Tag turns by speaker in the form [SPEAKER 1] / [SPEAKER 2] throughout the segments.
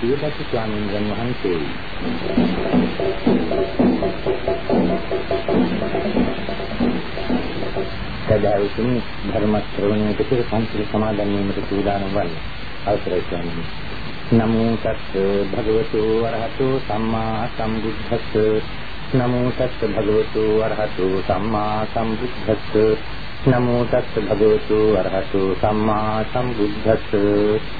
[SPEAKER 1] පූජ්‍ය සියදත් ස්වාමීන් වහන්සේයි. සදාවිසින් ධර්ම ශ්‍රවණයට පෙර පන්සල් සමාදන් වීමට සූදානම් වන්නේ. අවසරයි ස්වාමීනි. නමෝ තස්ස භගවතු වරහතු සම්මා සම්බුද්දස්ස නමෝ තස්ස භගවතු වරහතු සම්මා සම්බුද්දස්ස නමෝ තස්ස භගවතු වරහතු සම්මා සම්බුද්දස්ස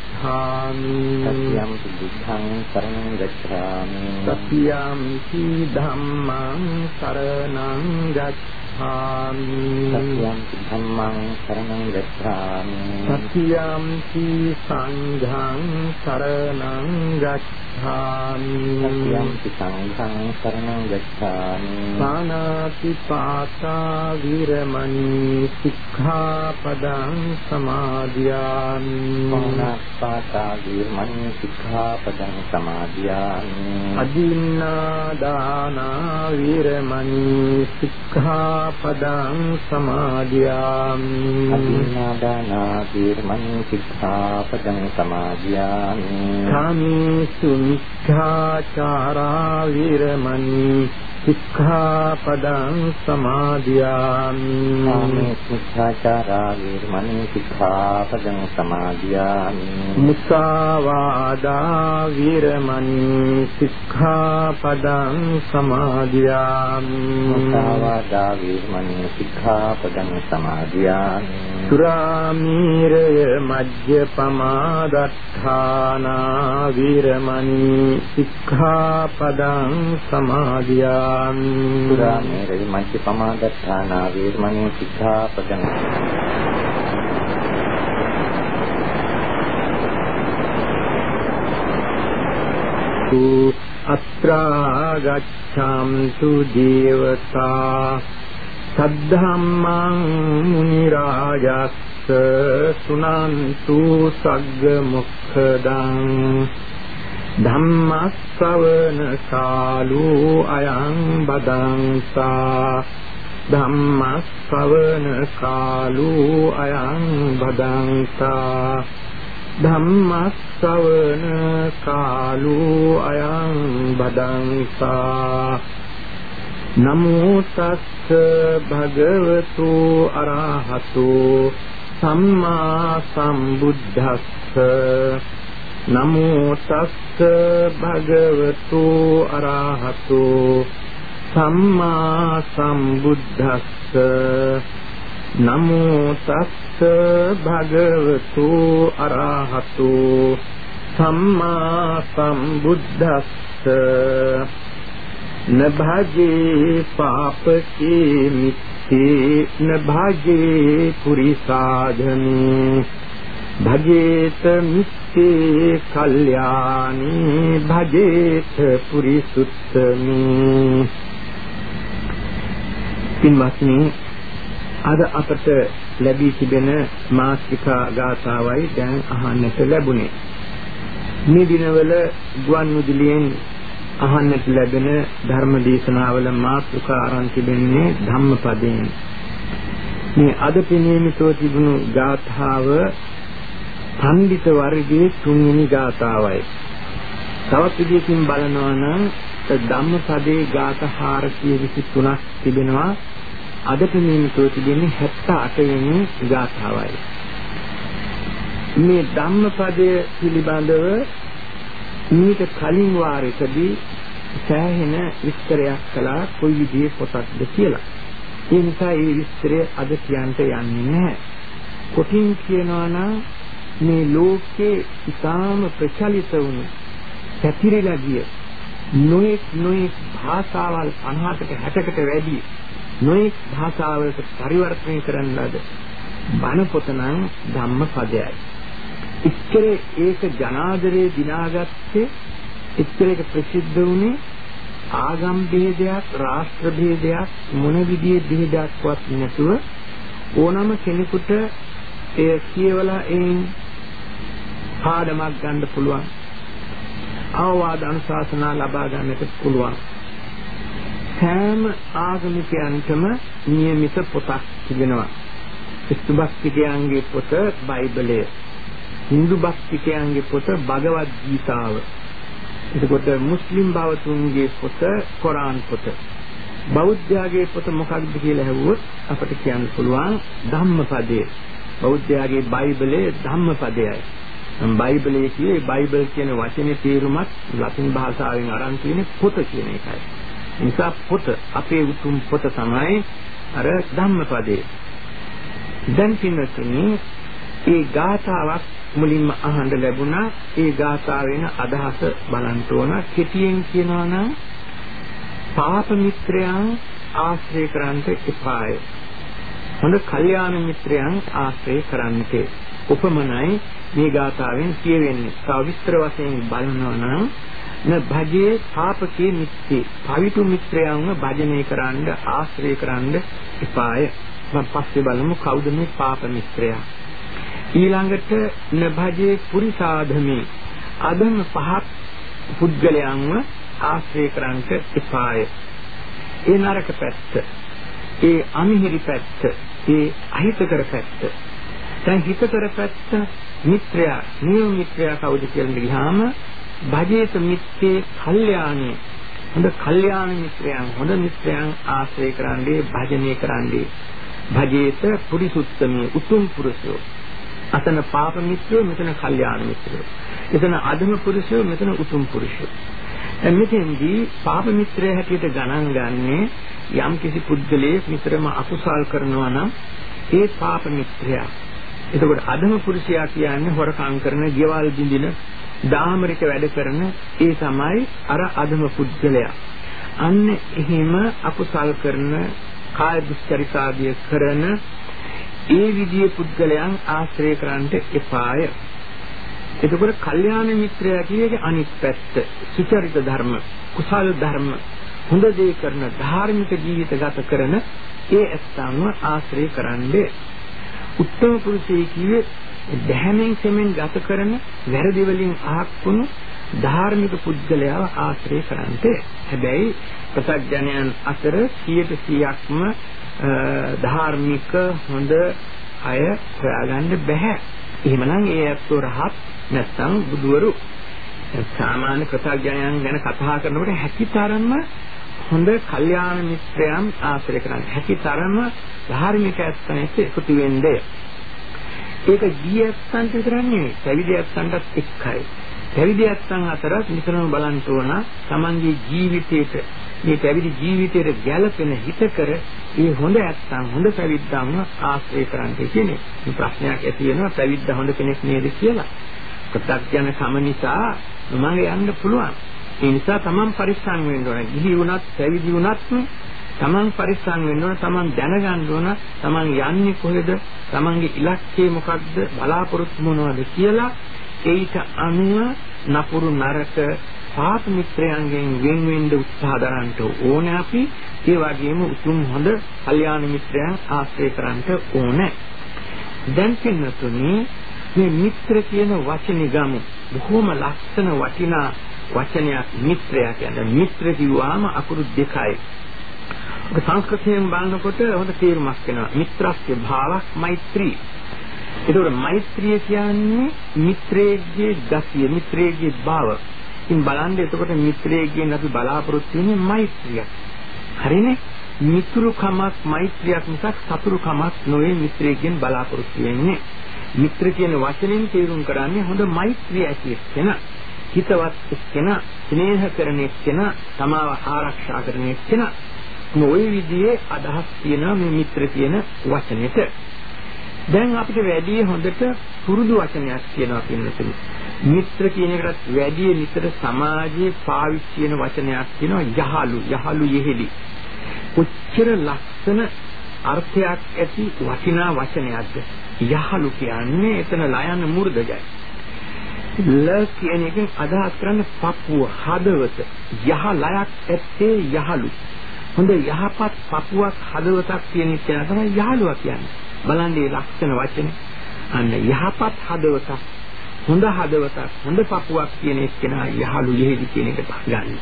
[SPEAKER 2] ගච්ඡාමි।
[SPEAKER 1] සත්‍යම්පි බුද්ධං සරණං ගච්ඡාමි।
[SPEAKER 2] සත්‍යම්පි ධම්මං සරණං ගච්ඡාමි।
[SPEAKER 1] සත්‍යම්පි ධම්මං සරණං ගච්ඡාමි।
[SPEAKER 2] සත්‍යම්පි සංඝං සරණං ගච්ඡාමි
[SPEAKER 1] සත්‍යම්පි සංඝං සරණං ගච්ඡාමි।
[SPEAKER 2] පානාති පාතා විරමණී සික්ඛාපදං සමාදියාමි।
[SPEAKER 1] පාතා විරමණී සික්ඛාපදං සමාදියාමි।
[SPEAKER 2] අදින්නා දානා විරමණී සික්ඛාපදං සමාදියාමි।
[SPEAKER 1] අදින්නා දානා විරමණී සික්ඛාපදං සමාදියාමි।
[SPEAKER 2] කාමේසු මිච්ඡාචාරා විරමණී සික්ඛාපදං සමාදියාමි.
[SPEAKER 1] මිච්ඡාචාරා වේරමණී සික්ඛාපදං සමාදියාමි.
[SPEAKER 2] මුසාවාදා විරමණී සික්ඛාපදං සමාදියාමි.
[SPEAKER 1] මුසාවාදා වේරමණී සික්ඛාපදං සමාදියාමි.
[SPEAKER 2] සුරාමීරය මජ්ජපමාදත්තානා විරමණී සික්ඛාපදං සමාදියාමි ගච්ඡාමි
[SPEAKER 1] සුරාමේරි මජ්ජ පමාදත්තානා වේරමණී සික්ඛාපදං
[SPEAKER 2] අත්‍රා ගච්ඡන්තු දේවතා සද්ධම්මං මුනි රාජස්ස සුනන්තු සග්ග මොක්ඛදං ධම්මස්සවන කාලෝ අයං බදංසා ධම්මස්සවන කාලෝ අයං බදංසා ධම්මස්සවන කාලෝ අයං බදංසා නමෝ තස්ස භගවතු අරහතෝ සම්මා සම්බුද්දස්ස නමෝ තස්ස භගවතු අරහතෝ සම්මා සම්බුද්දස්ස. නමෝ තස්ස භගවතු අරහතෝ සම්මා සම්බුද්දස්ස. නභජේ පාපකේ මිත්තේ නභජේ පුරිසාධනේ. භජේත මිත්තේ කල්යාණී භජේත පුරිසුත්තමී. පින්වත්නි අද අපට ලැබී තිබෙන මාසිකා ගාථාවයි දැන් අහන්නට ලැබුණේ. මේ දිනවල ගුවන් විදුලියෙන් අහන්නට ලැබෙන ධර්ම දේශනාවල මාතෘකා ආරම්භ තිබෙන්නේ ධම්මපදයෙන්. මේ අද පිනීමිතව තිබුණු ගාථාව පඬිත වර්ගයේ තුන්වෙනි ගාථාවයි. තවත් විදිහකින් බලනවා නම් ධම්මපදයේ ගාථා 423ක් තිබෙනවා. අද ප්‍රමේයතෝ තිබෙන්නේ 78 වෙනි ගාථාවයි. මේ ධම්මපදය පිළිබඳව මීට කලින් වාරයකදී සෑහෙන විස්තරයක් කළා කොයි විදිහේ පොතක්ද කියලා. ඒ නිසා ඒ විස්තරය අද කියන්න යන්නේ නැහැ. කොටින් කියනවා නම් මේ ලෝකේ ඉතාම ප්‍රචලිත වුණු පැතිරිලා ගිය නොඑක් නොඑක් භාෂාවල් 50කට 60කට වැඩි නොඑක් භාෂාවලට පරිවර්තනය කරන ලද බණ පොත නම් ධම්මපදයයි. ඉච්ඡර ඒක ජනාදරේ දිනාගත්තේ ඉච්ඡරේක ප්‍රසිද්ධ වුණේ ආගම් ભેදයක් රාෂ්ට්‍ර ભેදයක් මොන විදිහේ ભેදයක්වත් නැතුව ඕනම කෙනෙකුට එය කියවලා එයින් පාඩමක් ගන්න පුළුවන් අවවාද අනුශාසනා ලබා ගන්නට පුළුවන් සෑම ආගමිකයන්ටම નિયમિત පොතක් තිබෙනවා ක්‍රිස්තු භක්තිකයන්ගේ පොත බයිබලය හින්දු භක්තිකයන්ගේ පොත භගවත් ගීතාව එතකොට මුස්ලිම් බවතුන්ගේ පොත කොරාන් පොත බෞද්ධයාගේ පොත මොකක්ද කියලා ඇහුවොත් අපිට කියන්න පුළුවන් ධම්මපදයේ බෞද්ධයාගේ බයිබලයේ ධම්මපදයයි බයිබලයේ කියේ බයිබල් කියන වචනේ තේරුමත් ලතින් භාෂාවෙන් අරන් තියෙන පොත කියන එකයි. නිසා පොත අපේ උතුම් පොත තමයි අර ධම්මපදයේ. දැන් පින්නතුනි ඒ ගාථාවක් මුලින්ම අහන්න ලැබුණා. ඒ ගාථාවෙන අදහස බලන්න ඕන. කෙටියෙන් කියනවා නම් පාප මිත්‍රයන් ආශ්‍රය කරන්නට එපාය. හොඳ කල්යාණ මිත්‍රයන් ආශ්‍රය කරන්නට. උපමනයි මේ ගාථාවෙන් කියවෙන්නේ. තව විස්තර වශයෙන් බලනවා නම් න භජේ පාපකේ මිත්‍යේ පවිතු මිත්‍රයන්ව භජනය කරන්න ආශ්‍රය කරන්න එපාය. මම පස්සේ බලමු කවුද මේ පාප මිත්‍රයා. ඊළඟට න භජේ පුරිසාධමේ අදම පහත් පුද්ගලයන්ව ආශ්‍රය කරන්නට එපාය. ඒ නරක පැත්ත, ඒ අමිහිරි පැත්ත, ඒ අහිතකර පැත්ත. දැන් හිතකර පැත්ත මිත්‍රයා නියම මිත්‍රයා කවුද කියලා ගියාම භජේත මිත්‍යේ කල්යාණේ. හොඳ කල්යාණ මිත්‍රයන් හොඳ මිත්‍රයන් ආශ්‍රය කරන්නේ භජනය කරන්නේ. භජේත පුරිසුත්තමේ උතුම් පුරුෂයෝ අතන පාප මිත්‍රයෝ මෙතන කල්යාණ මිත්‍රයෝ. එතන අධම පුරුෂයෝ මෙතන උතුම් පුරුෂයෝ. දැන් මෙතෙන්දී පාප මිත්‍රය හැටියට ගණන් ගන්නේ යම් කිසි පුද්ගලයෙක් නිතරම අකුසල් කරනවා නම් ඒ පාප මිත්‍රයා එතකොට අධම පුරුෂයා කියන්නේ හොරකම් කරන, ගෙවල් බිඳින, දාමරික වැඩ කරන ඒ තමයි අර අධම පුද්ගලයා. අන්න එහෙම අකුසල් කරන, කාය දුස්චරිතාදිය කරන ඒ විදිහේ පුද්ගලයන් ආශ්‍රය කරන්නට එපාය. එතකොට කල්යාණ මිත්‍රයා කියන්නේ අනිත් පැත්ත. සුචරිත ධර්ම, කුසල් ධර්ම, හොඳ දේ කරන, ධාර්මික ජීවිත ගත කරන ඒ ඇත්තන්ව ආශ්‍රය කරන්නේ උත්තම පුරුෂය කියේ දැහැමෙන් සෙමෙන් ගත කරන වැරදි වලින් අහක් වුණු ධාර්මික පුද්ගලයාව ආශ්‍රය කරන්ට හැබැයි ප්‍රසජනයන් අතර 100%ක්ම ධාර්මික හොඳ අය හොයාගන්න බෑ. එහෙමනම් ඒ ඇත්තෝ රහත් නැත්නම් බුදවරු සාමාන්‍ය ප්‍රසජනයන් ගැන කතා කරනකොට හැකිතරම්ම හොඳ කල්යාණ මිත්‍රයන් ආශ්‍රය කරන්න. හැකිතරම්ම ධාර්මික ඇත්තනෙත් එකතු වෙන්නේ. ඒක ගියස්සන්ට විතරක් නෙවෙයි, පැවිදි ඇත්තන්ටත් එක්කයි. පැවිදි ඇත්තන් අතරත් නිතරම බලන්න ඕන තමන්ගේ ජීවිතේට මේ පැවිදි ජීවිතයට ගැළපෙන හිතකර මේ හොඳ ඇත්තන් හොඳ පැවිද්දන්ව ආශ්‍රය කරන්න කියන්නේ. මේ ප්‍රශ්නයක් ඇති වෙනවා පැවිද්ද හොඳ කෙනෙක් නේද කියලා. ප්‍රත්‍යඥ සම නිසා මම යන්න පුළුවන්. ඒ නිසා තමන් පරිස්සම් වෙන්න ඕන. ගිහි වුණත් පැවිදි වුණත් තමන් පරිස්සම් වෙන්න ඕන. තමන් දැනගන්න ඕන තමන් යන්නේ කොහෙද? තමන්ගේ ඉලක්කය මොකක්ද බලාපොරොත්තු මොනවද කියලා ඒට අනුව නපුරු නරක පාප මිත්‍රයන්ගෙන් වෙන් වෙන්න උත්සාහ දරන්න ඕනේ අපි. ඒ වගේම උතුම් හොඳ කල්යාණ මිත්‍රයන් ආශ්‍රය කරන්න ඕනේ. දැන් පින්නතුනි මේ මිත්‍ර කියන වචනේ ගමු. බොහොම ලස්සන වටිනා වචනයක් මිත්‍රයා කියන්නේ මිත්‍ර කිව්වාම අකුරු දෙකයි ඒක සංස්කෘතයෙන් බලනකොට හොඳ තේරුමක් වෙනවා. මිත්‍රස්ය භාවක් මෛත්‍රී. ඒකෝර මෛත්‍රිය කියන්නේ මිත්‍රයේගේ ගතිය, මිත්‍රයේගේ භාව. ඉතින් බලන්න එතකොට මිත්‍රයේගෙන් අපි බලාපොරොත්තු වෙන්නේ මෛත්‍රිය. හරිනේ? මිතුරුකමක් මෛත්‍රියක් මිසක් සතුරුකමක් නොවේ මිත්‍රයෙක්ගෙන් බලාපොරොත්තු වෙන්නේ. මිත්‍ර කියන වචනෙන් තේරුම් කරන්නේ හොඳ මෛත්‍රිය ඇති කෙනා. හිතවත් එක්කෙනා, ස්නේහ කරන එක්කෙනා, තමාව ආරක්ෂා කරන එක්කෙනා. මේ විදිහේ අදහස් තියෙනවා මේ මිත්‍ර කියන වචනෙට. දැන් අපිට වැඩි හොඳට පුරුදු වචනයක් කියනවා පින්නතුනි. මිත්‍ර කියන එකටත් වැඩි නිතර සමාජයේ පාවිච්චි වෙන වචනයක් කියනවා යහලු. යහලු යෙහෙලි. කොච්චර ලස්සන අර්ථයක් ඇති වටිනා වචනයක්ද යහලු කියන්නේ එතන ලයන මුර්ධජයි ල කියන එකෙන් අදහස් කරන්නේ පපුව හදවත. යහ ලයක් ඇත්තේ යහලු. හොඳ යහපත් පපුවක් හදවතක් කියන එක තමයි යහලුවා කියන්නේ. බලන්න මේ ලක්ෂණ වචනේ. අන්න යහපත් හදවතක් හොඳ හදවතක් හොඳ පපුවක් කියන එක කෙනා යහලු යෙහිදි කියන එකට ගන්න.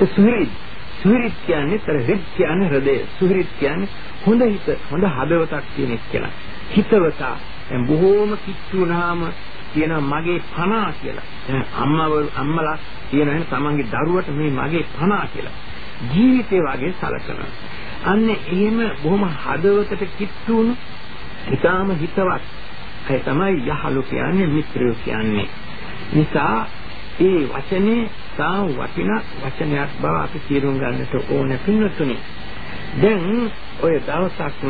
[SPEAKER 2] ඒ සුහිරිත් සුහිරිත් කියන්නේ තර රිත් කියන්නේ හෘදය. සුහිරිත් කියන්නේ හොඳ හිත හොඳ හදවතක් තියෙන එක්කලා හිතවතා. දැන් බොහෝම කිච්චු වුණාම කියන මගේ පනා කියලා. දැන් අම්මව අම්මලා කියනහම තමන්ගේ දරුවට මේ මගේ පනා කියලා. ජීවිතේ වගේ සලකනවා. අන්න එහෙම බොහොම හදවතට කිච්චු වුණු ඊටාම හිතවත් ඒ තමයි යහළු කියන්නේ මිත්‍රයෝ කියන්නේ. නිසා ඒ වචනේ තා වටිනා වචනයක් බව අපි තේරුම් ගන්නට ඕන පින්නතුනේ දැන් ඔය දවසක්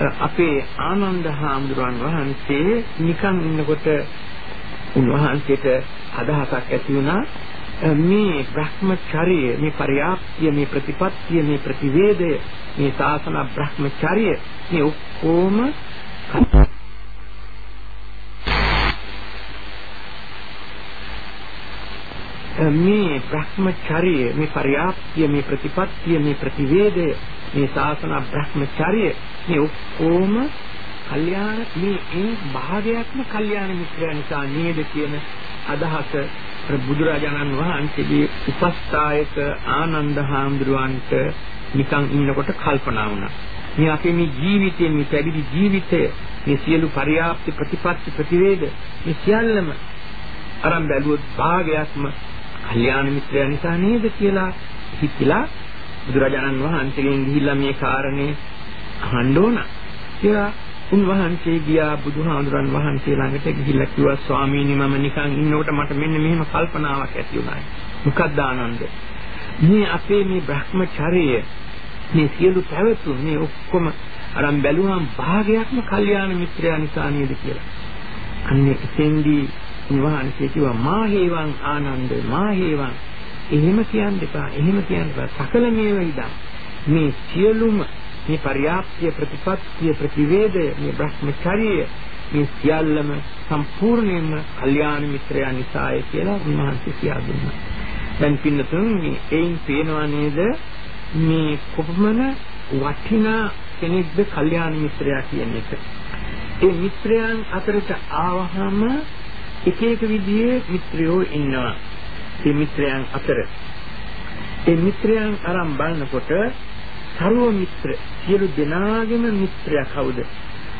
[SPEAKER 2] අපේ ආනන්ද හාමුදුරන් වහන්සේ නිකන් ඉන්නකොට උන්වහන්සේට අදහසක් ඇති වුණා මේ භ්‍රමචර්ය මේ පරියාප්තිය මේ ප්‍රතිපත්තිය මේ ප්‍රතිවේදය මේ සාසන භ්‍රමචර්ය මේ ඔක්කොම මේ භ්‍රමචර්ය මේ පරියාප්තිය මේ ප්‍රතිපත්තිය මේ ප්‍රතිවේදය මේ ශාසන භ්‍රමචර්ය මේ ඔක්කොම කල්යාණ මේ ඒ භාගයක්ම කල්යාණ මිත්‍රයා නිසා නේද කියන අදහස බුදුරජාණන් වහන්සේගේ උපස්ථායක ආනන්ද හාමුදුරුවන්ට නිකන් ඉන්නකොට කල්පනා වුණා. මේ අපේ මේ ජීවිතයේ මේ පැවිදි ජීවිතය මේ සියලු පරියාප්ති ප්‍රතිපත්ති ප්‍රතිවේද මේ සියල්ලම අරන් බැලුවොත් භාගයක්ම කල්යාණ මිත්‍රයා නිසා නේද කියලා හිතලා බුදුරජාණන් වහන්සේගෙන් ගිහිල්ලා මේ කාරණේ අහන්න ඕන කියලා උන්වහන්සේ ගියා බුදුහාඳුරන් වහන්සේ ළඟට ගිහිල්ලා කිව්වා ස්වාමීනි මම නිකන් ඉන්නකොට මට මෙන්න මෙහෙම කල්පනාවක් ඇති වුණා. මොකක්ද ආනන්ද? මේ අපේ මේ Brahmacharya මේ සියලු පැවතුම් මේ ඔක්කොම අරන් බැලුවාම භාගයක්ම කල්යාණ මිත්‍රයා නිසා නේද කියලා. අන්නේ එතෙන්දී උන්වහන්සේ කිව්වා මා හේවං ආනන්ද මා හේවං එහෙම කියන්න එපා එහෙම කියන්න එපා සකල මේව ඉදන් මේ සියලුම මේ පරියාප්තිය ප්‍රතිපත්තිය ප්‍රතිවේදය මේ බ්‍රහ්මචර්යය මේ සියල්ලම සම්පූර්ණයෙන්ම කල්යාණ මිත්‍රයා නිසායි කියලා උන්වහන්සේ කියා දුන්නා. දැන් පින්නතුන් මේ එයින් පේනවා නේද මේ කොපමණ වටිනා කෙනෙක්ද කල්යාණ මිත්‍රයා කියන එක. ඒ මිත්‍රයන් අතරට ආවහම එක එක විදිහේ මිත්‍රයෝ ඉන්නවා. මේ මිත්‍රයන් අතර. ඒ මිත්‍රයන් අරන් බලනකොට සර්ව මිත්‍ර සියලු දෙනාගේම මිත්‍රයා කවුද?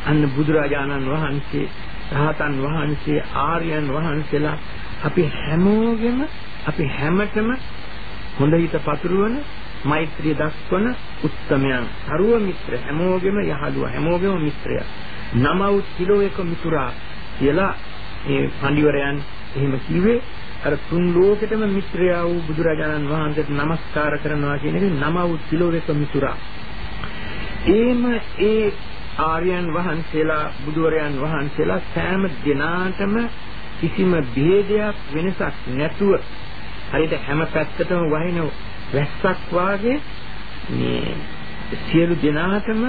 [SPEAKER 2] අන්න බුදුරජාණන් වහන්සේ, රහතන් වහන්සේ, ආර්යයන් වහන්සේලා අපි හැමෝගෙම අපි හැමතෙම හොඳ හිත පතුරවන මෛත්‍රිය දක්වන උත්තමයන්. සර්ව මිත්‍ර හැමෝගෙම යහළුවා හැමෝගෙම මිත්‍රයා. නමව් කිලෝ එක මිතුරා කියලා ඒ පඬිවරයන් එහෙම කිව්වේ. අර තුන් ලෝකෙටම මිත්‍රයා වූ බුදුරජාණන් වහන්සේට নমස්කාර කරනවා කියන එක නම වූ කිලෝවක මිතුරා. ඒම ඒ ආර්යයන් වහන්සේලා බුදුරයන් වහන්සේලා සෑම දිනාටම කිසිම ભેදයක් වෙනසක් නැතුව හරියට හැම පැත්තටම වහින වැස්සක් වාගේ මේ සියලු දිනාටම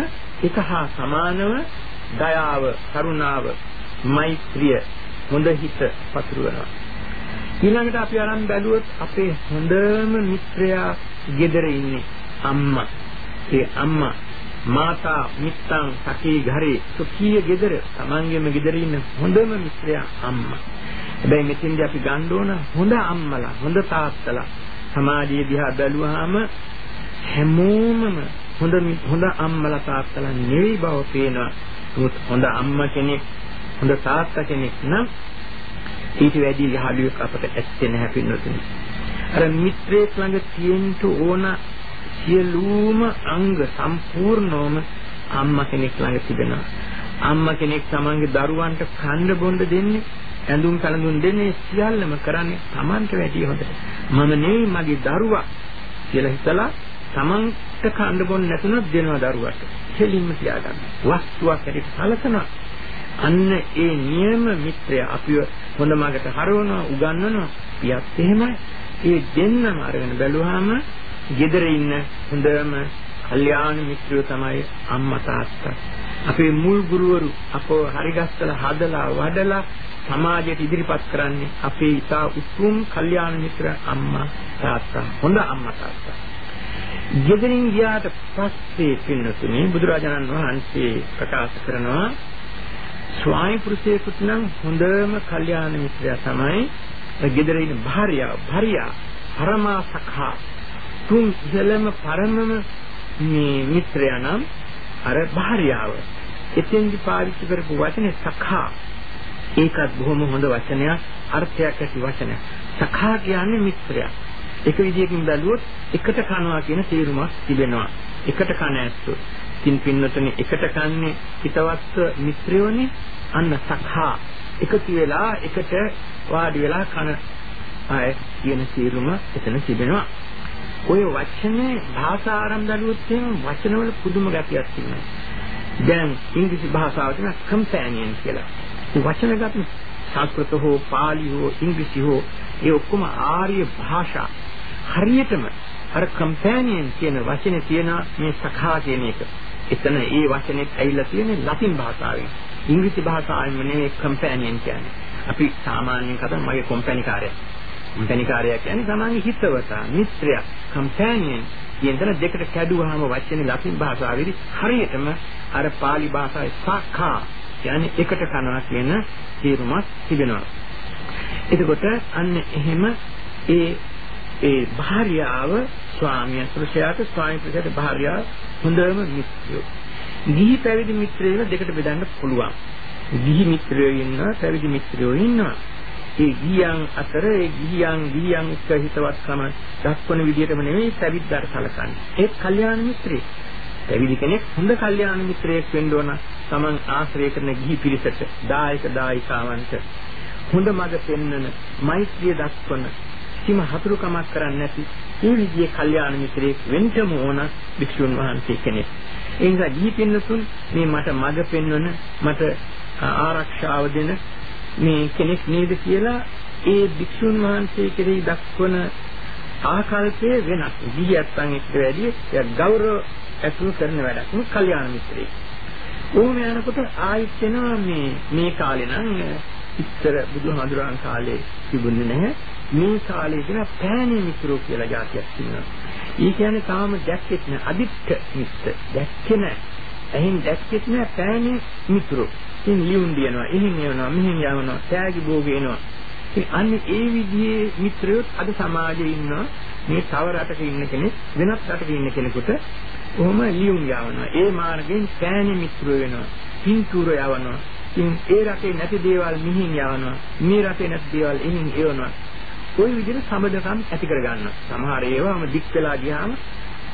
[SPEAKER 2] එක හා සමානව දයාව, කරුණාව, මෛත්‍රිය, හොඳ හිත පතුරවනවා. ඊළඟට අපි අරන් බැලුවොත් අපේ හොඳම මිත්‍රයා ගෙදර ඉන්නේ අම්මා. ඒ අම්මා මාතා මිත්තන් සකී ঘරේ සුඛීය ගෙදර තමන්ගේම ගෙදර ඉන්න හොඳම මිත්‍රයා අම්මා. හැබැයි මෙතෙන්දී අපි ගන්න ඕන හොඳ අම්මලා හොඳ තාත්තලා සමාජයේ දිහා බැලුවාම හැමෝමම හොඳ හොඳ අම්මලා තාත්තලා නෙවෙයි බව පේනවා. හොඳ අම්මා කෙනෙක් හොඳ තාත්තා කෙනෙක් නම් ඊට වැඩි යහළුවෙක් අපට ඇත්තේ නැහැ පින්නතුනි. අර මිත්‍රයෙක් ළඟ තියෙන්න ඕන සියලුම අංග සම්පූර්ණවම අම්මා කෙනෙක් ළඟ තිබෙනවා. අම්මා කෙනෙක් තමන්ගේ දරුවන්ට කන්න බොන්න දෙන්නේ ඇඳුම් පැළඳුම් දෙන්නේ සියල්ලම කරන්නේ තමන්ට වැඩිය හොඳට. මම නෙවෙයි මගේ දරුවා කියලා හිතලා තමන්ට කන්න බොන්න නැතුණොත් දෙනවා දරුවට. දෙලින්ම තියාගන්න. වස්තුවක් හැටියට සැලකනවා. අන්න ඒ නියම මිත්‍රය අපිව හොඳ මාර්ගයට හරවනවා උගන්වනවා. පියත් එහෙමයි. ඒ දෙන්නම අරගෙන බැලුවාම ගෙදර ඉන්න හොඳම කල්යාණ මිත්‍රයෝ තමයි අම්මා තාත්තා. අපේ මුල් ගුරුවරු අපව හරිගස්සලා හදලා වඩලා සමාජයට ඉදිරිපත් කරන්නේ අපේ ඉතා උතුම් කල්යාණ මිත්‍ර අම්මා තාත්තා. හොඳ අම්මා තාත්තා. ගෙදරින් ගියාට පස්සේ පින්නතුනේ බුදුරජාණන් වහන්සේ ප්‍රකාශ කරනවා ස්වාමි පුරුෂයෙකුට නම් හොඳම කල්යාණ මිත්‍රයා තමයි ගෙදර ඉන්න භාර්යාව. භාර්යා පරමා සඛා තුන් ඉහළම පරමම මේ මිත්‍රයා නම් අර භාර්යාව. එතෙන්දි පාවිච්චි කරපු වචනේ සඛා. ඒකත් බොහොම හොඳ වචනයක්, අර්ථයක් ඇති වචනයක්. සඛා කියන්නේ මිත්‍රයා. එක විදියකින් බැලුවොත් එකට කනවා කියන තේරුමක් තිබෙනවා. එකට කන ඇත්තෝ. ඉතින් පින්නතනේ එකට කන්නේ හිතවත් මිත්‍රයෝනේ අන්න සඛා. එකතු වෙලා එකට වාඩි වෙලා කන අය කියන තේරුම එතන තිබෙනවා. ඔය වචනේ භාෂා ආරම්භ දළුවොත් එහෙම වචනවල පුදුම ගැටියක් තියෙනවා. දැන් ඉංග්‍රීසි භාෂාව කියන කම්පැනියන් කියලා. මේ වචන ගන්න සංස්කෘත හෝ පාලි හෝ ඉංග්‍රීසි හෝ ඒ ඔක්කොම ආර්ය භාෂා හරියටම අර කම්පැනියන් කියන වචනේ තියෙන මේ සඛා කියන එක. එතන ඒ වචනේ ඇවිල්ලා තියෙන්නේ ලතින් භාෂාවෙන්. ඉංග්‍රීසි භාෂාවෙන් නෙවෙයි කම්පැනියන් කියන්නේ. අපි සාමාන්‍යයෙන් කතා මගේ කොම්පැනි කාර්යය. කොම්පැනි කාර්යය කියන්නේ සමාන්‍ය හිතවතා, මිත්‍රයා, කම්පැනියන් කියන දෙකට කැඩුවාම වචනේ ලතින් භාෂාවේදී හරියටම අර pāli භාෂාවේ සඛා කියන්නේ එකට කනවා කියන තේරුමක් තිබෙනවා. එතකොට අන්න එහෙම ඒ ඒ භාර්යාව ස්වාමියා පුරුෂයාට ස්වාමි පුරුෂයාට භාර්යාව හොඳම මිත්‍රයෝ. ගිහි පැවිදි මිත්‍රයෝ දෙකට බෙදන්න පුළුවන්. ගිහි මිත්‍රයෝ ඉන්නවා පැවිදි මිත්‍රයෝ ඉන්නවා. ඒ ගියන් අතර ඒ ගියන් ගියන් එක්ක හිතවත්කම දක්වන විදිහටම නෙවෙයි පැවිද්දාට සැලකන්නේ. ඒත් කල්යාණ මිත්‍රයෙක්. පැවිදි කෙනෙක් හොඳ කල්යාණ මිත්‍රයෙක් වෙන්න ඕන. Taman ආශ්‍රය කරන ගිහි පිරිසට, දායක දායිකාවන්ට හොඳ මඟ පෙන්වන, මෛත්‍රිය දක්වන, කිසිම හතුරුකමක් කරන්නේ නැති මේ විදිහේ කල්යාණ මිත්‍රයෙක් වෙන්නම ඕන භික්ෂුන් වහන්සේ කෙනෙක්. ඒ නිසා ගිහි පින්නතුන් මේ මට මඟ පෙන්වන, මට ආරක්ෂාව දෙන මේ කෙනෙක් නේද කියලා ඒ භික්ෂුන් වහන්සේ කෙරෙහි දක්වන ආකල්පය වෙනස්. ගිහියත්න් එක්ක වැඩි එයා ගෞරව ඇතුළු කරන වැඩක්. මේ කල්යාණ මිත්‍රයෙක්. ඕම යනකොට ආයෙත් වෙනවා මේ මේ කාලේ නම් ඉස්සර බුදුහාඳුරන් කාලේ තිබුණේ නැහැ. මේ කාලේ කියන පෑණී මිත්‍රෝ කියලා જાතියක් තියෙනවා. ඊ කියන්නේ තාම දැක්කෙත් නෑ අදිත්ත මිත්‍ර. දැක්කේ නෑ. එහෙන් දැක්කෙත් නෑ පෑණී මිත්‍රෝ. ඉතින් ලියුම් දිනනවා, එහෙන් යනවා, මෙහෙන් යනවා, තෑගි භෝගේ එනවා. ඉතින් අන්න ඒ විදිහේ මිත්‍රයොත් අද සමාජයේ ඉන්නවා. මේ තව රටක ඉන්න කෙනෙක් වෙනත් රටක ඉන්න කෙනෙකුට කොහොම ලියුම් යවනවා. ඒ මාර්ගයෙන් පෑණී මිත්‍රයෝ වෙනවා. පින්තූර යවනවා. ඉතින් ඒ රටේ නැති දේවල් මිහින් යවනවා. මේ රටේ නැති දේවල් එහින් එවනවා. ওই විදිහට සම්බදකම් ඇති කරගන්නවා. සමහර ඒවාම දික් වෙලා ගියාම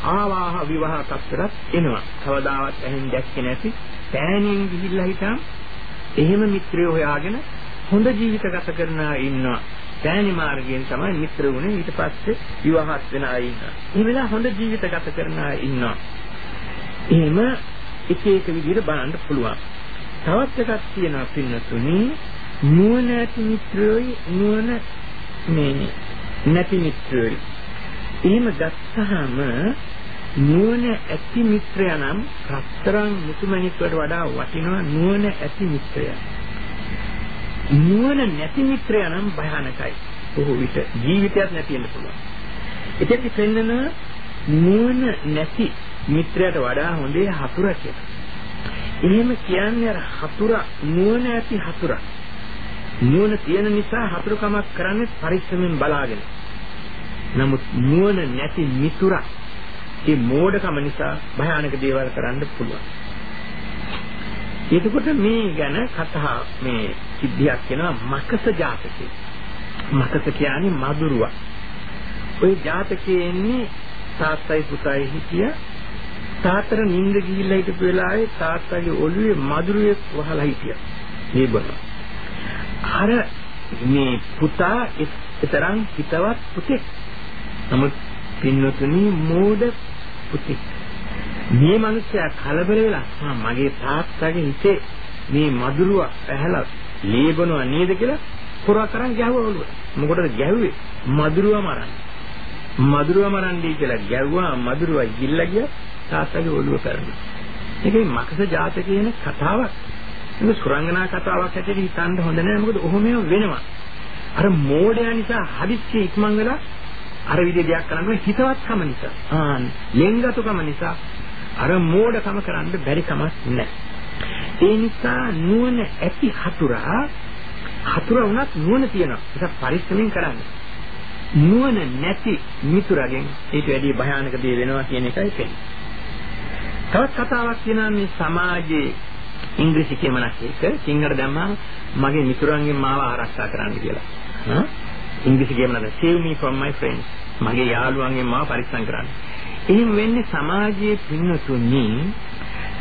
[SPEAKER 2] ආවාහ විවාහ තත්ත්වයක් එනවා. කවදාවත් ඇහෙන් දැක්කේ නැති පෑණින් ගිහිල්ලා හිටම් එහෙම මිත්‍රයෝ හොයාගෙන හොඳ ජීවිත ගත කරන අය ඉන්නවා. පෑණි මාර්ගයෙන් තමයි මිත්‍ර වුණේ ඊට පස්සේ විවාහත් වෙන අය ඉන්නවා. එහෙම වෙලා හොඳ ජීවිත ගත කරන අය ඉන්නවා. එහෙම එක එක විදිහට බලන්න පුළුවන්. තවත් එකක් තියෙනවා පින්නතුනි නුවණ ඇති මිත්‍රයෝයි නුවණ මේ නැති මිත්‍රයෝ. එහෙම ගත්තාම නුවණ ඇති මිත්‍රයා නම් රත්තරන් මුතුමැණික්කට වඩා වටිනවා නුවණ ඇති මිත්‍රයා. නුවණ නැති මිත්‍රයා නම් භයානකයි. බොහෝ විට ජීවිතයක් නැති වෙන්න පුළුවන්. එතෙන්දි පෙන්නන නුවණ නැති මිත්‍රයාට වඩා හොඳේ හතුරා කියලා. එහෙම කියන්නේ අර හතුරා නුවණ ඇති හතුරා. නුවණ තියෙන නිසා හතුරුකමක් කරන්නේ පරිස්සමෙන් බලාගෙන. නමුත් නුවණ නැති මිතුරා ඒ මෝඩකම නිසා භයානක දේවල් කරන්න පුළුවන්. එතකොට මේ ගැන කතා මේ සිද්ධියක් වෙනවා මකස ජාතකේ. මකස කියන්නේ මදුරුවා. ওই ජාතකයේ ඉන්නේ තාත්තයි පුතයි හිටිය තාත්තට නිින්ද ගිහිල්ලා හිටපු වෙලාවේ තාත්තගේ ඔළුවේ මදුරුවේ වහලා හිටියා. මේ බන. අර මේ පුතා එතරම් හිතවත් පුතෙක්. නමුත් පින්නතුනි මෝඩ පුතෙක්. මේ මිනිස්සයා කලබල වෙලා මගේ තාත්තගේ හිතේ මේ මදුරුව ඇහැලා ලීබනවා නේද කියලා පුරා කරන් ගැහුවා ඔළුව. මොකටද ගැහුවේ? මදුරුව මරන්න. මදුරුව මරන්නයි කියලා ගැහුවා මදුරුව ගිල්ලා ගියා තාත්තගේ ඔළුව කරනවා. ඒකේ මකස ජාතක කියන කතාවක්. ඒක සුරංගනා කතාවක් හැටියට හිතන්න හොඳ නෑ මොකද ඔහොම වෙනවා. අර මෝඩයා නිසා හදිස්සිය ඉක්මන් වෙලා අර විදිහ දෙයක් කරන්න හිතවත්කම නිසා. ආ ලෙන්ගතුකම නිසා අර මෝඩකම කරන්න බැරි කමක් නැහැ. ඒ නිසා නුවණ ඇති හතුරා හතුර වුණත් නුවණ තියෙනවා. ඒක පරිස්සමෙන් කරන්න. නුවණ නැති මිතුරගෙන් ඊට වැඩි භයානක දේ වෙනවා කියන එකයි පෙන්නේ. තවත් කතාවක් තියෙනවා මේ සමාජයේ ඉංග්‍රීසි කියමනක් එක සිංහලට දැම්මම මගේ මිතුරන්ගෙන් මාව ආරක්ෂා කරන්න කියලා. හා ඉංග්‍රීසි කියමනක් save me from my friends. මගේ යාළුවන්ගෙන් මාව පරිස්සම් කරන්න. එහෙම වෙන්නේ සමාජයේ පින්නතුනි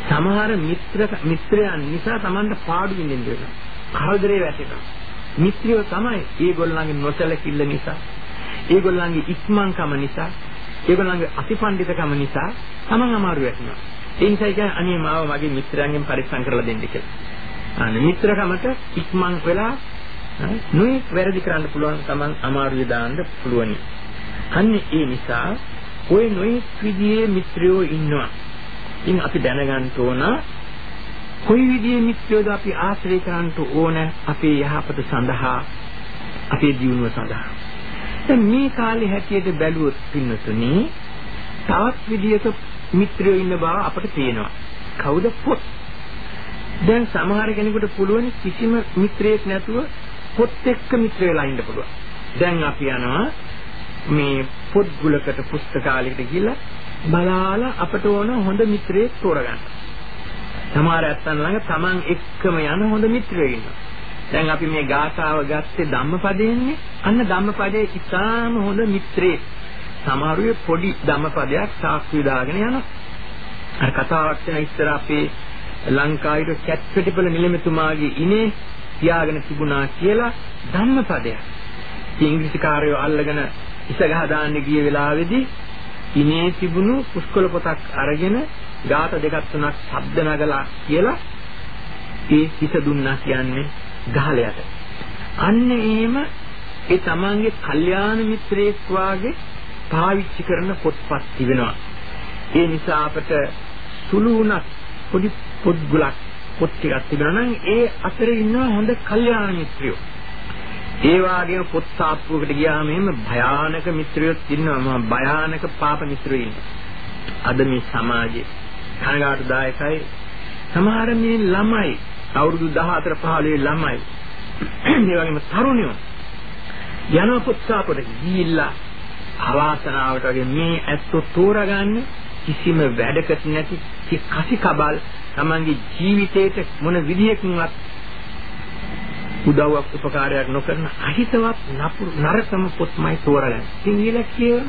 [SPEAKER 2] සමහර මිත්‍ර මිත්‍රයන් නිසා Tamanට පාඩු විඳින්න වෙනවා. කරදරේ වැටෙනවා. මිත්‍රයෝ තමයි ඒගොල්ලන්ගේ නොසැලකිල්ල නිසා, ඒගොල්ලන්ගේ ඉක්මන්කම නිසා, ඒගොල්ලන්ගේ අතිපණ්ඩිතකම නිසා Taman අමාරු වෙනවා. ඒ නිසා කියන්නේ අනේ මාව මගේ මිත්‍රයන්ගෙන් පරිස්සම් කරලා දෙන්න කියලා. අනේ මිත්‍රකමට ඉක්මන් වෙලා නොයි වැරදි කරන්න පුළුවන් Taman අමාරුවේ දාන්න පුළුවනි. අන්නේ ඒ නිසා ওই නොයෙක් විදිහේ මිත්‍රයෝ ඉන්නවා. ඉතින් අපි දැනගන්න ඕන කොයි විදිහේ මිත්‍රයෝද අපි ආශ්‍රය කරන්න ඕන අපේ යහපත සඳහා අපේ ජීවනය සඳහා. දැන් මේ කාලේ හැටියට බැලුවොත් පින්නතුනි තවත් විදිහක මිත්‍රයෝ ඉන්න බව අපට පේනවා. කවුද පොත්? දැන් සමහර කෙනෙකුට පුළුවන් කිසිම මිත්‍රයෙක් නැතුව පොත් එක්ක මිත්‍ර වෙලා ඉන්න පුළුවන්. දැන් අපි යනවා මේ පොත් ගුලකට පුස්තකාලයකට ගිහිල්ලා බලාලා අපට ඕන හොඳ මිත්‍රයෙක් තෝරගන්න. සමහර ඇත්තන් ළඟ Taman එක්කම යන හොඳ මිත්‍රයෙක් ඉන්නවා. දැන් අපි මේ ගාථාව ගත්තේ ධම්මපදයෙන්නේ. අන්න ධම්මපදයේ ඉතාම හොඳ මිත්‍රයෙක්. සමහරුවේ පොඩි ධම්මපදයක් සාක්ෂි දාගෙන යනවා. අර කතාවක් වෙන ඉස්සර අපේ ලංකාවේ කැට් පිටිපල නිලමෙතුමාගේ ඉනේ තියාගෙන තිබුණා කියලා ධම්මපදයක්. ඉංග්‍රීසි කාර්යය අල්ලගෙන ඉස ගහ දාන්න ගිය වෙලාවේදී ඉනේ තිබුණු පුස්කොළ පොතක් අරගෙන ગાත දෙකක් තුනක් ශබ්ද නගලා කියලා ඒ හිත දුන්නා කියන්නේ ගහලයට. අන්න එහෙම ඒ තමන්ගේ කල්යාණ මිත්‍රයෙක් වාගේ පාවිච්චි කරන පොත්පත් තිබෙනවා. ඒ නිසා අපට සුළු වුණත් පොඩි පොත් ගුලක් පොත් ටිකක් තිබෙනවා නම් ඒ අතරේ ඉන්න හොඳ කල්යාණ මිත්‍රයෝ. ඒ වගේම පොත් සාප්පුවකට ගියාම එහෙම භයානක මිත්‍රයොත් ඉන්නවා මම භයානක පාප මිත්‍රයෝ ඉන්නවා. අද මේ සමාජයේ කනගාටුදායකයි සමහර මේ ළමයි අවුරුදු 14 15 ළමයි මේ වගේම තරුණයෝ යන පොත් සාප්පුවට ගිහිල්ලා අවාසනාවට වගේ මේ ඇත්තෝ තෝරාගන්නේ කිසිම වැඩකට නැති කසි කබල් තමන්ගේ ජීවිතේට මොන විදියකින්වත් උදව්වක් උපකාරයක් නොකරන අහිතවත් නරකම පොත්මයි තෝරගන්න. සිංහල කියවන.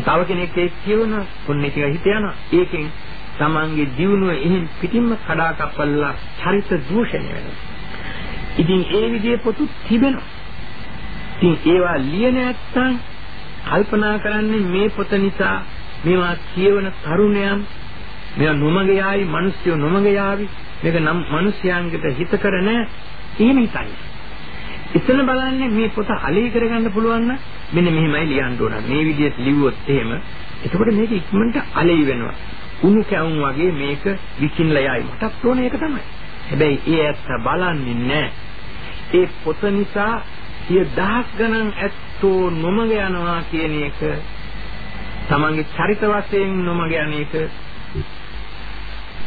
[SPEAKER 2] තව කෙනෙක් ඒක කියවන කොන්නේ ටික හිත යනවා. ඒකෙන් තමන්ගේ දියුණුව එහෙන් පිටින්ම කඩා කප්පල්ලා චරිත දූෂණය වෙනවා. ඉතින් ඒ විදිහේ පොතු තිබෙනවා. ඉතින් ඒවා ලියන නැත්තම් කල්පනා කරන්නේ මේ පොත නිසා මේවා කියවන තරුණයන් මේවා නොමග යාවි, මිනිස්සු නොමග යාවි. මේක නම් මිනිස්යාංගට හිත කර නැහැ. එහෙම හිතන්නේ. එතන බලන්නේ මේ පොත අලී කරගන්න පුළුවන් නම් මෙන්න මෙහෙමයි ලියන්න ඕන. මේ විදිහට ලිව්වොත් එහෙම එතකොට මේක ඉක්මනට අලී වෙනවා. උණු කැවුම් වගේ මේක විකින්ලා යයි. මටත් ඕන ඒක තමයි. හැබැයි ඒ ඇත්ත බලන්නේ නැහැ. ඒ පොත නිසා සිය දහස් ගණන් ඇත්තෝ නොමග යනවා කියන එක තමන්ගේ චරිත වශයෙන් නොමග යන එක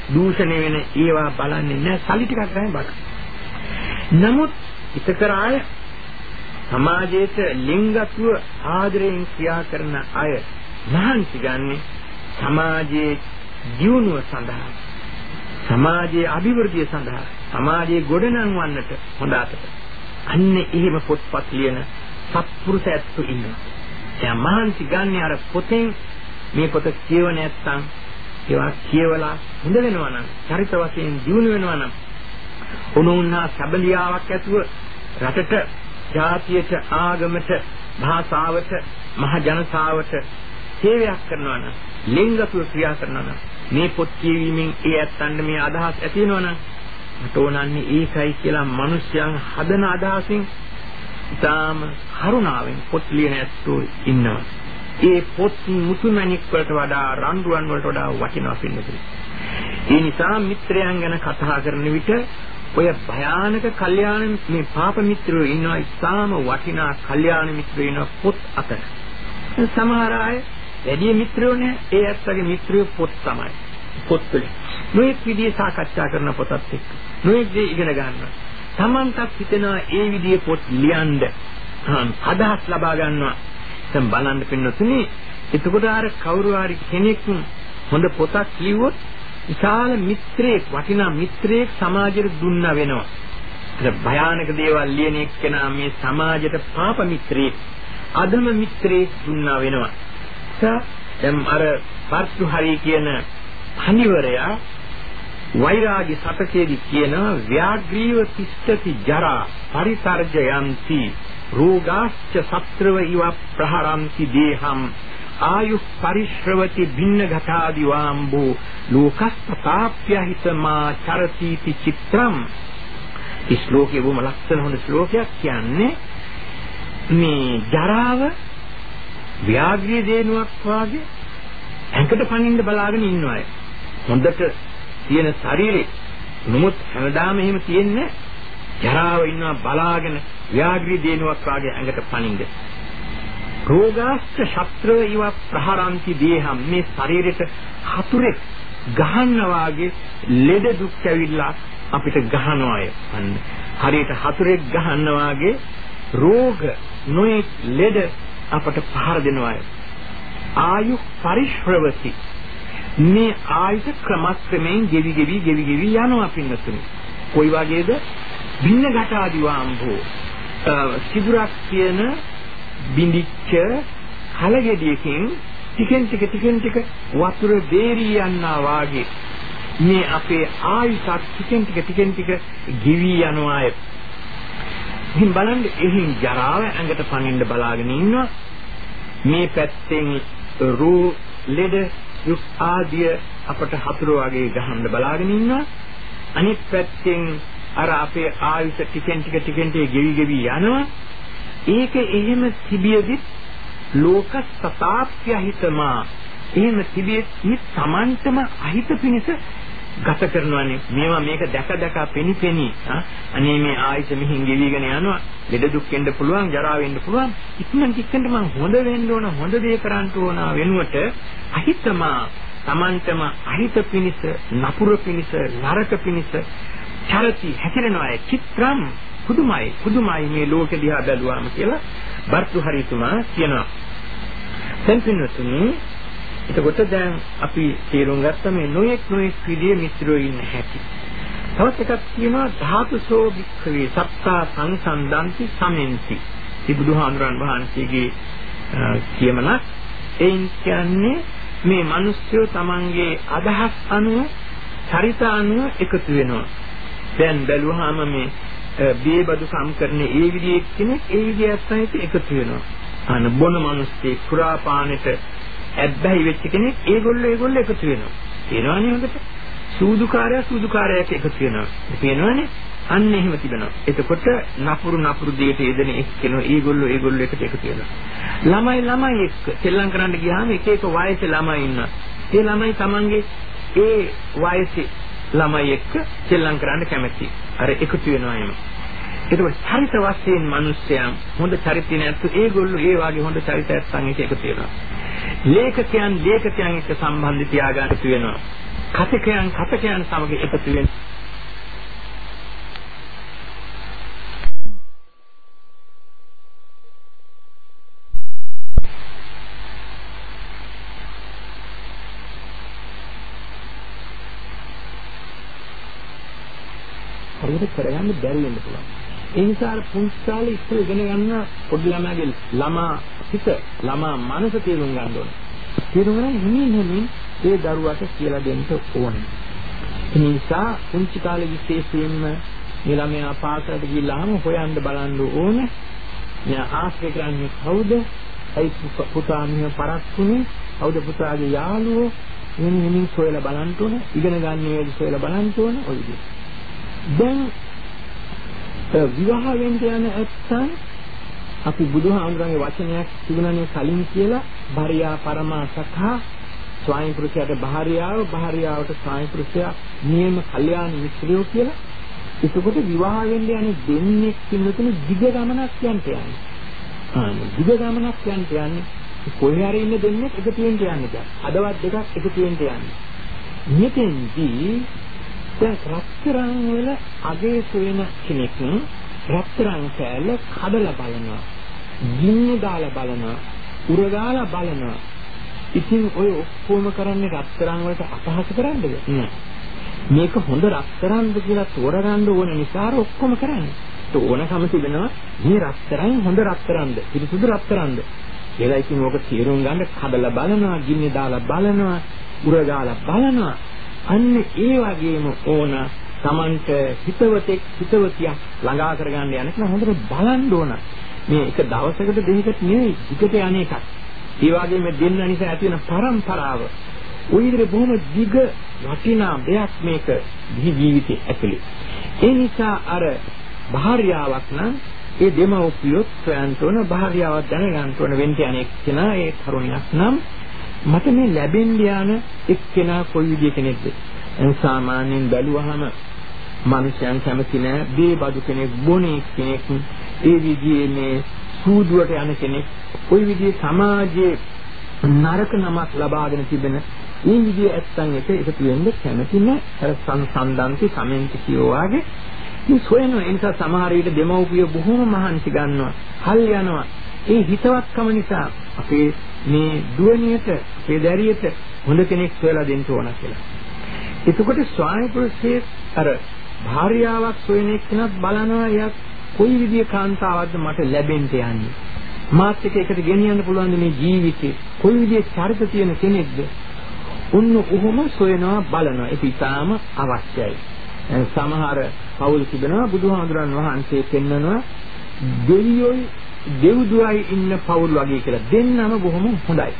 [SPEAKER 2] දූෂණය වෙන ඒවා බලන්නේ නැහැ. සල්ලි ටිකක් ගන්න බලන්න. නමුත් ඉතකර අය සමාජයට ලිංගත්ව ආදරයෙන් ක්‍රියා කරන අය මහන්සි ගන්නේ සමාජයේ දියුණුව සඳහා සමාජයේ අභිවෘද්ධිය සඳහා සමාජයේ ගොඩනංවන්නට හොඳ අතට අන්න එහෙම පොත්පත් ලියන සත්පුරුෂ ඇත්තෝ ඉන්නවා. එයා මහන්සි ගන්නේ අර පොතෙන් මේ පොත කියව නැත්නම් ඒවා කියවලා හොඳ වෙනවා නම් චරිත වශයෙන් දියුණු වෙනවා නම් උනුන්හා සබලියාවක් ඇතුව රටට ජාතියට ආගමට භාෂාවට මහ ජනතාවට සේවයක් කරනවා නම් ලිංගතුව ක්‍රියා කරනවා නම් මේ පොත් කියවීමෙන් ඒ ඇත්තන්ට මේ අදහස් ඇති වෙනවා නම් මට ඕනන්නේ ඒකයි කියලා මිනිස්යන් හදන අදහසින් ඊටාම කරුණාවෙන් පොත් ලියන ඇත්තෝ ඉන්නවා. ඒ පොත් මුතුමැණික් වලට වඩා රන්රුවන් වලට වඩා වටිනවා පින්නතුනි. ඒ නිසා මිත්‍රයන් ගැන කතා කරන විට ඔය භයානක කල්යාණ මේ පාප මිත්‍රයෝ ඉන්නවා ඉතාම වටිනා කල්යාණ මිත්‍රයෝ ඉන්නවා පොත් අතර. සමහර අය වැඩි මිත්‍රයෝ නෑ ඒ ඇත්තගේ මිත්‍රයෝ පොත් තමයි. පොත් වලින්. නොඑක් විදිහේ සාකච්ඡා කරන පොතත් එක්ක. නොඑක් දේ ඉගෙන ගන්නවා. Tamanටත් හිතෙනවා ඒ විදිහේ පොත් ලියන්න. අදහස් ලබා ගන්නවා. දැන් බලන්න පින්නතුනේ එතකොට අර කවුරු හරි කෙනෙක් හොඳ පොතක් ලියුවොත් විශාල මිත්‍රයෙක් වටිනා මිත්‍රයෙක් සමාජයට දුන්නා වෙනවා. ඒක භයානක දේවල් ලියන එක්කෙනා මේ සමාජයට පාප මිත්‍රයෙක් අදම මිත්‍රයෙක් දුන්නා වෙනවා. දැන් අර පර්තු හරි කියන හනිවරයා වෛරාගි සතකේදී කියන ව්‍යාග්‍රීව තිෂ්ඨති ජරා පරිසර්ජයන්ති රෝගාශ්ච සත්‍රව ඉව ප්‍රහරಂತಿ දේහම් ආයු පරිශ්‍රවති භින්න ඝටාදි වාම්බෝ ලෝකස්පතාප්‍යහිතමා චරතිති චිත්‍රම්. මේ ශ්ලෝකයේ බොහොම ලස්සන හොඳ ශ්ලෝකයක් කියන්නේ මේ ජරාව ව්‍යාග්‍රී දේනුවක් වාගේ ඇඟට පනින්න බලාගෙන ඉන්න අය හොඳට තියෙන ශරීරේ. නමුත් හැමදාම එහෙම තියෙන්නේ ජරාව ඉන්නවා බලාගෙන ව්‍යාග්‍රී දේනුවක් වාගේ ඇඟට පනින්න රෝගාස්ත ශත්‍රව ඉව ප්‍රහාරಂತಿ දේහම්. මේ ශරීරෙට හතුරෙක් ගහන්න වාගේ ලෙඩ දුක් ඇවිල්ලා අපිට ගහනවාය අන්න හරියට හතුරෙක් ගහන්න වාගේ රෝග නොයෙක් ලෙඩ අපට පහර දෙනවාය ආයු පරිශ්‍රවති. මේ ආයුෂ ක්‍රමක්‍රමයෙන් ගෙවි ගෙවි ගෙවි ගෙවි යනවා පින්නතුනි කොයි වගේද භින්න ඝටාදි වාම්භෝ සිදුරක් කියන බිඳිච්ච කලගෙඩියකින් ටිකෙන් ටික ටිකෙන් ටික වතුර බේරී යනවා වාගේ මේ අපේ ආයුෂත් ටිකෙන් ටික ටිකෙන් ටික ගෙවි යනවාය. ඉතින් බලන්න එහින් ජරාව ඇඟට පනින්න බලාගෙන ඉන්නවා. මේ පැත්තෙන් රෝ ලෙඩ දුක් ආදිය අපට හතුරු වගේ ගහන්න බලාගෙන ඉන්නවා. අනිත් පැත්තෙන් අර අපේ ආයුෂ ටිකෙන් ටික ටිකෙන් ටික ගෙවි ගෙවි යනවා. ඒක එහෙම තිබියදිත් ලෝක සතාප්‍ය හිතමා එහෙම තිබෙද්දි Tamanටම අහිත පිණිස ගත කරනවානේ. මේවා මේක දැක දැක පෙනි පෙනි අනේ මේ ආයත මෙහින් ගෙවිගෙන යනවා. ලෙඩ දුක් වෙන්න පුළුවන් ජරා වෙන්න පුළුවන්. ඉක්මන් ටිකෙන්ට මං හොඳ වෙන්න ඕන හොඳ දේ කරන්න ඕන වෙනුවට අහිතමා Tamanටම අහිත පිණිස නපුර පිණිස නරක පිණිස චරති හැතිරෙනවා චිත්‍රම් පුදුමයි පුදුමයි මේ ලෝකෙ දිහා බැලුවාම කියලා බර්තු හරිතුමා කියනවා. දැන් පින්නතුනි එතකොට දැන් අපි තේරුම් ගත්ත මේ නොයෙක් නොයෙක් විදිහේ මිත්‍රයෝ ඉන්න හැටි. තවත් එකක් කියනවා ධාතුසෝ වික්ඛවේ සත්තා සංසන්දන්ති සමෙන්ති. මේ බුදුහාමුදුරන් වහන්සේගේ කියමනක් එයින් කියන්නේ මේ මිනිස්සු තමන්ගේ අදහස් අනුව චරිත අනුව එකතු වෙනවා. දැන් බැලුවාම මේ බේබදු කම් කරන ඒ විදිහේ කෙනෙක් ඒ විදිහට තමයි එකතු වෙනවා. අන බොන මිනිස්සේ කුරාපානෙට ඇබ්බැහි වෙච්ච කෙනෙක් ඒගොල්ලෝ ඒගොල්ලෝ එකතු වෙනවා. පේනවනේ හොඳට. සූදුකාරයා සූදුකාරයාට එකතු වෙනවා. පේනවනේ? අන්න එහෙම තිබෙනවා. එතකොට නපුරු නපුරු දෙයට යෙදෙන එක්කෙනෝ ඒගොල්ලෝ ඒගොල්ලෝ එකට එකතු වෙනවා. ළමයි ළමයි එක්ක සෙල්ලම් කරන්න ගියාම එක එක වයසේ ළමයි ඉන්නවා. ඒ ළමයි Tamange ඒ වයසේ ළමයි එක්ක සෙල්ලම් කරන්න කැමති. අර එකතු වෙනවා එම. ඒකෝ චරිත වශයෙන් මිනිස්යන් හොඳ චරිත නැත්තු ඒගොල්ලෝ ඒ වගේ හොඳ චරිතයක් සංගීත එකතු වෙනවා. ලේඛකයන් ලේඛකයන් එක්ක සම්බන්ධ තියාගන්න වෙනවා. කතකයන් කතකයන් සමග එකතු වෙනවා. හරියට කරගන්න බැරි වෙන්න පුළුවන්. ඒ නිසා පුංචි කාලේ ඉස්සර ඉගෙන ගන්න පොඩි ළමයාගේ ළමා හිත ළමා මනස තේරුම් ගන්න ඕනේ. තේරුම් ගන්න හිමින් හිමින් ඒ දරුවට කියලා දෙන්න ඕනේ. ඒ නිසා කුංචි කාලේ විශේෂයෙන්ම මේ ළමයා පාසලට ගිහිල්ලාම හොයන්න බලන්න ඕනේ. මෙයා ආශ්‍රය කරන්නේ කවුද? ඇයි පුතා මෙහෙම පරක්කුනේ? කවුද පුතාගේ යාළුවෝ? මෙන්න මෙන්න සොයලා බලන්න ඕනේ. ඉගෙන ගන්න වේද සොයලා බලන්න ඕනේ. ඔය විදිහට. දැන් විවාහ වෙන්න යන ඇත්තන් අපි බුදුහාමුදුරන්ගේ වචනයක් තිබුණානේ කලින් කියලා භාර්යා පරමාසඛා ස්වාමි පුරුෂයාට භාර්යාව භාර්යාවට ස්වාමි පුරුෂයා නියම කල්යාණ මිත්‍රයෝ කියලා එතකොට විවාහ වෙන්න යන්නේ දෙන්නේ කිනුතුනේ දිග ගමනක් යන්න යන්නේ. ආ දිග ගමනක් යන්න යන්නේ කොහේ හරි ඉන්න දෙන්නේ එකතු වෙන්න යන්නේ දැන්. අදවත් දෙකක් එකතු වෙන්න යන්නේ. මෙතෙන්දී දැන් රත්තරන් වල අගේ සොයන කෙනෙක් රත්තරන් කෑල්ල කඩලා බලනවා. ගින්න දාලා බලනවා. උරගාලා බලනවා. ඉතින් ඔය ඔක්කොම කරන්නේ රත්තරන් වලට අපහාස කරන්නද? නෑ. මේක හොඳ රත්තරන්ද කියලා තෝරගන්න ඕන නිසා ඔක්කොම කරන්නේ. ඕනකම තිබෙනවා මේ රත්තරන් හොඳ රත්තරන්ද? පිරිසුදු රත්තරන්ද? කියලා ඉතින් ඕක තීරුම් ගන්න කඩලා බලනවා, ගින්න දාලා බලනවා, උරගාලා බලනවා. අන්න ඒ වගේම ඕන Tamanට හිතවතෙක් හිතවතියක් ළඟා කරගන්න යන කෙනා හොඳට බලන්න ඕන. මේ එක දවසකට දෙකකට නෙවෙයි, එකට යන එකක්. ඒ වගේම මේ දෙන්න නිසා ඇති වෙන પરම්පරාව. උහිදේ බොහොම දිග වටිනා දෙයක් මේක ජීවිතයේ ඇතුලේ. ඒ නිසා අර භාර්යාවක් නම් ඒ දෙමව්පියොත් සොයන්ට ඕන භාර්යාවක් දැනගන්න ඕන වෙන්න යන එක්කෙනා ඒ තරුණියක් නම් මට මේ ලැබෙන්න යන එක්කෙනා කොයි විදිය කෙනෙක්ද? සාමාන්‍යයෙන් බැලුවහම මිනිසයන් කැමති නැහැ බේබදු කෙනෙක් බොනේ කෙනෙක් ඒ විදිහේ මේ සූදුවට යන කෙනෙක්. ওই විදිහේ සමාජයේ නරක නමක් ලබාගෙන තිබෙන මේ විදිහේ ඇත්තන් එක එකතු වෙන්න කැමති නැහැ අර සංසන්දන්ති සමෙන්ති කියෝවාගේ මේ සොයන ඒ නිසා සමහර විට දෙමව්පිය බොහොම මහන්සි ගන්නවා හල් යනවා. ඒ හිතවත්කම නිසා අපේ මේ දුවණියට අපේ දැරියට හොඳ කෙනෙක් සොයලා දෙන්න ඕන කියලා. එතකොට ස්වාමි පුරුෂයේ අර භාර්යාවක් සොයන එක්කනත් බලනවා එයා කොයි විදිහේ කාන්තාවක්ද මට ලැබෙන්න යන්නේ. මාත් එක්ක එකට ගෙනියන්න පුළුවන් මේ ජීවිතේ කොයි විදිහේ චරිත තියෙන කෙනෙක්ද? උන්න කොහොම සොයනවා බලනවා. ඒක ඉතාම අවශ්‍යයි. සමහර පවුල් තිබෙනවා බුදුහාමුදුරන් වහන්සේ පෙන්නනවා දෙවියෝයි දෙව්දුවයි ඉන්න පවුල් වගේ කියලා. දෙන්නම බොහොම හොඳයි.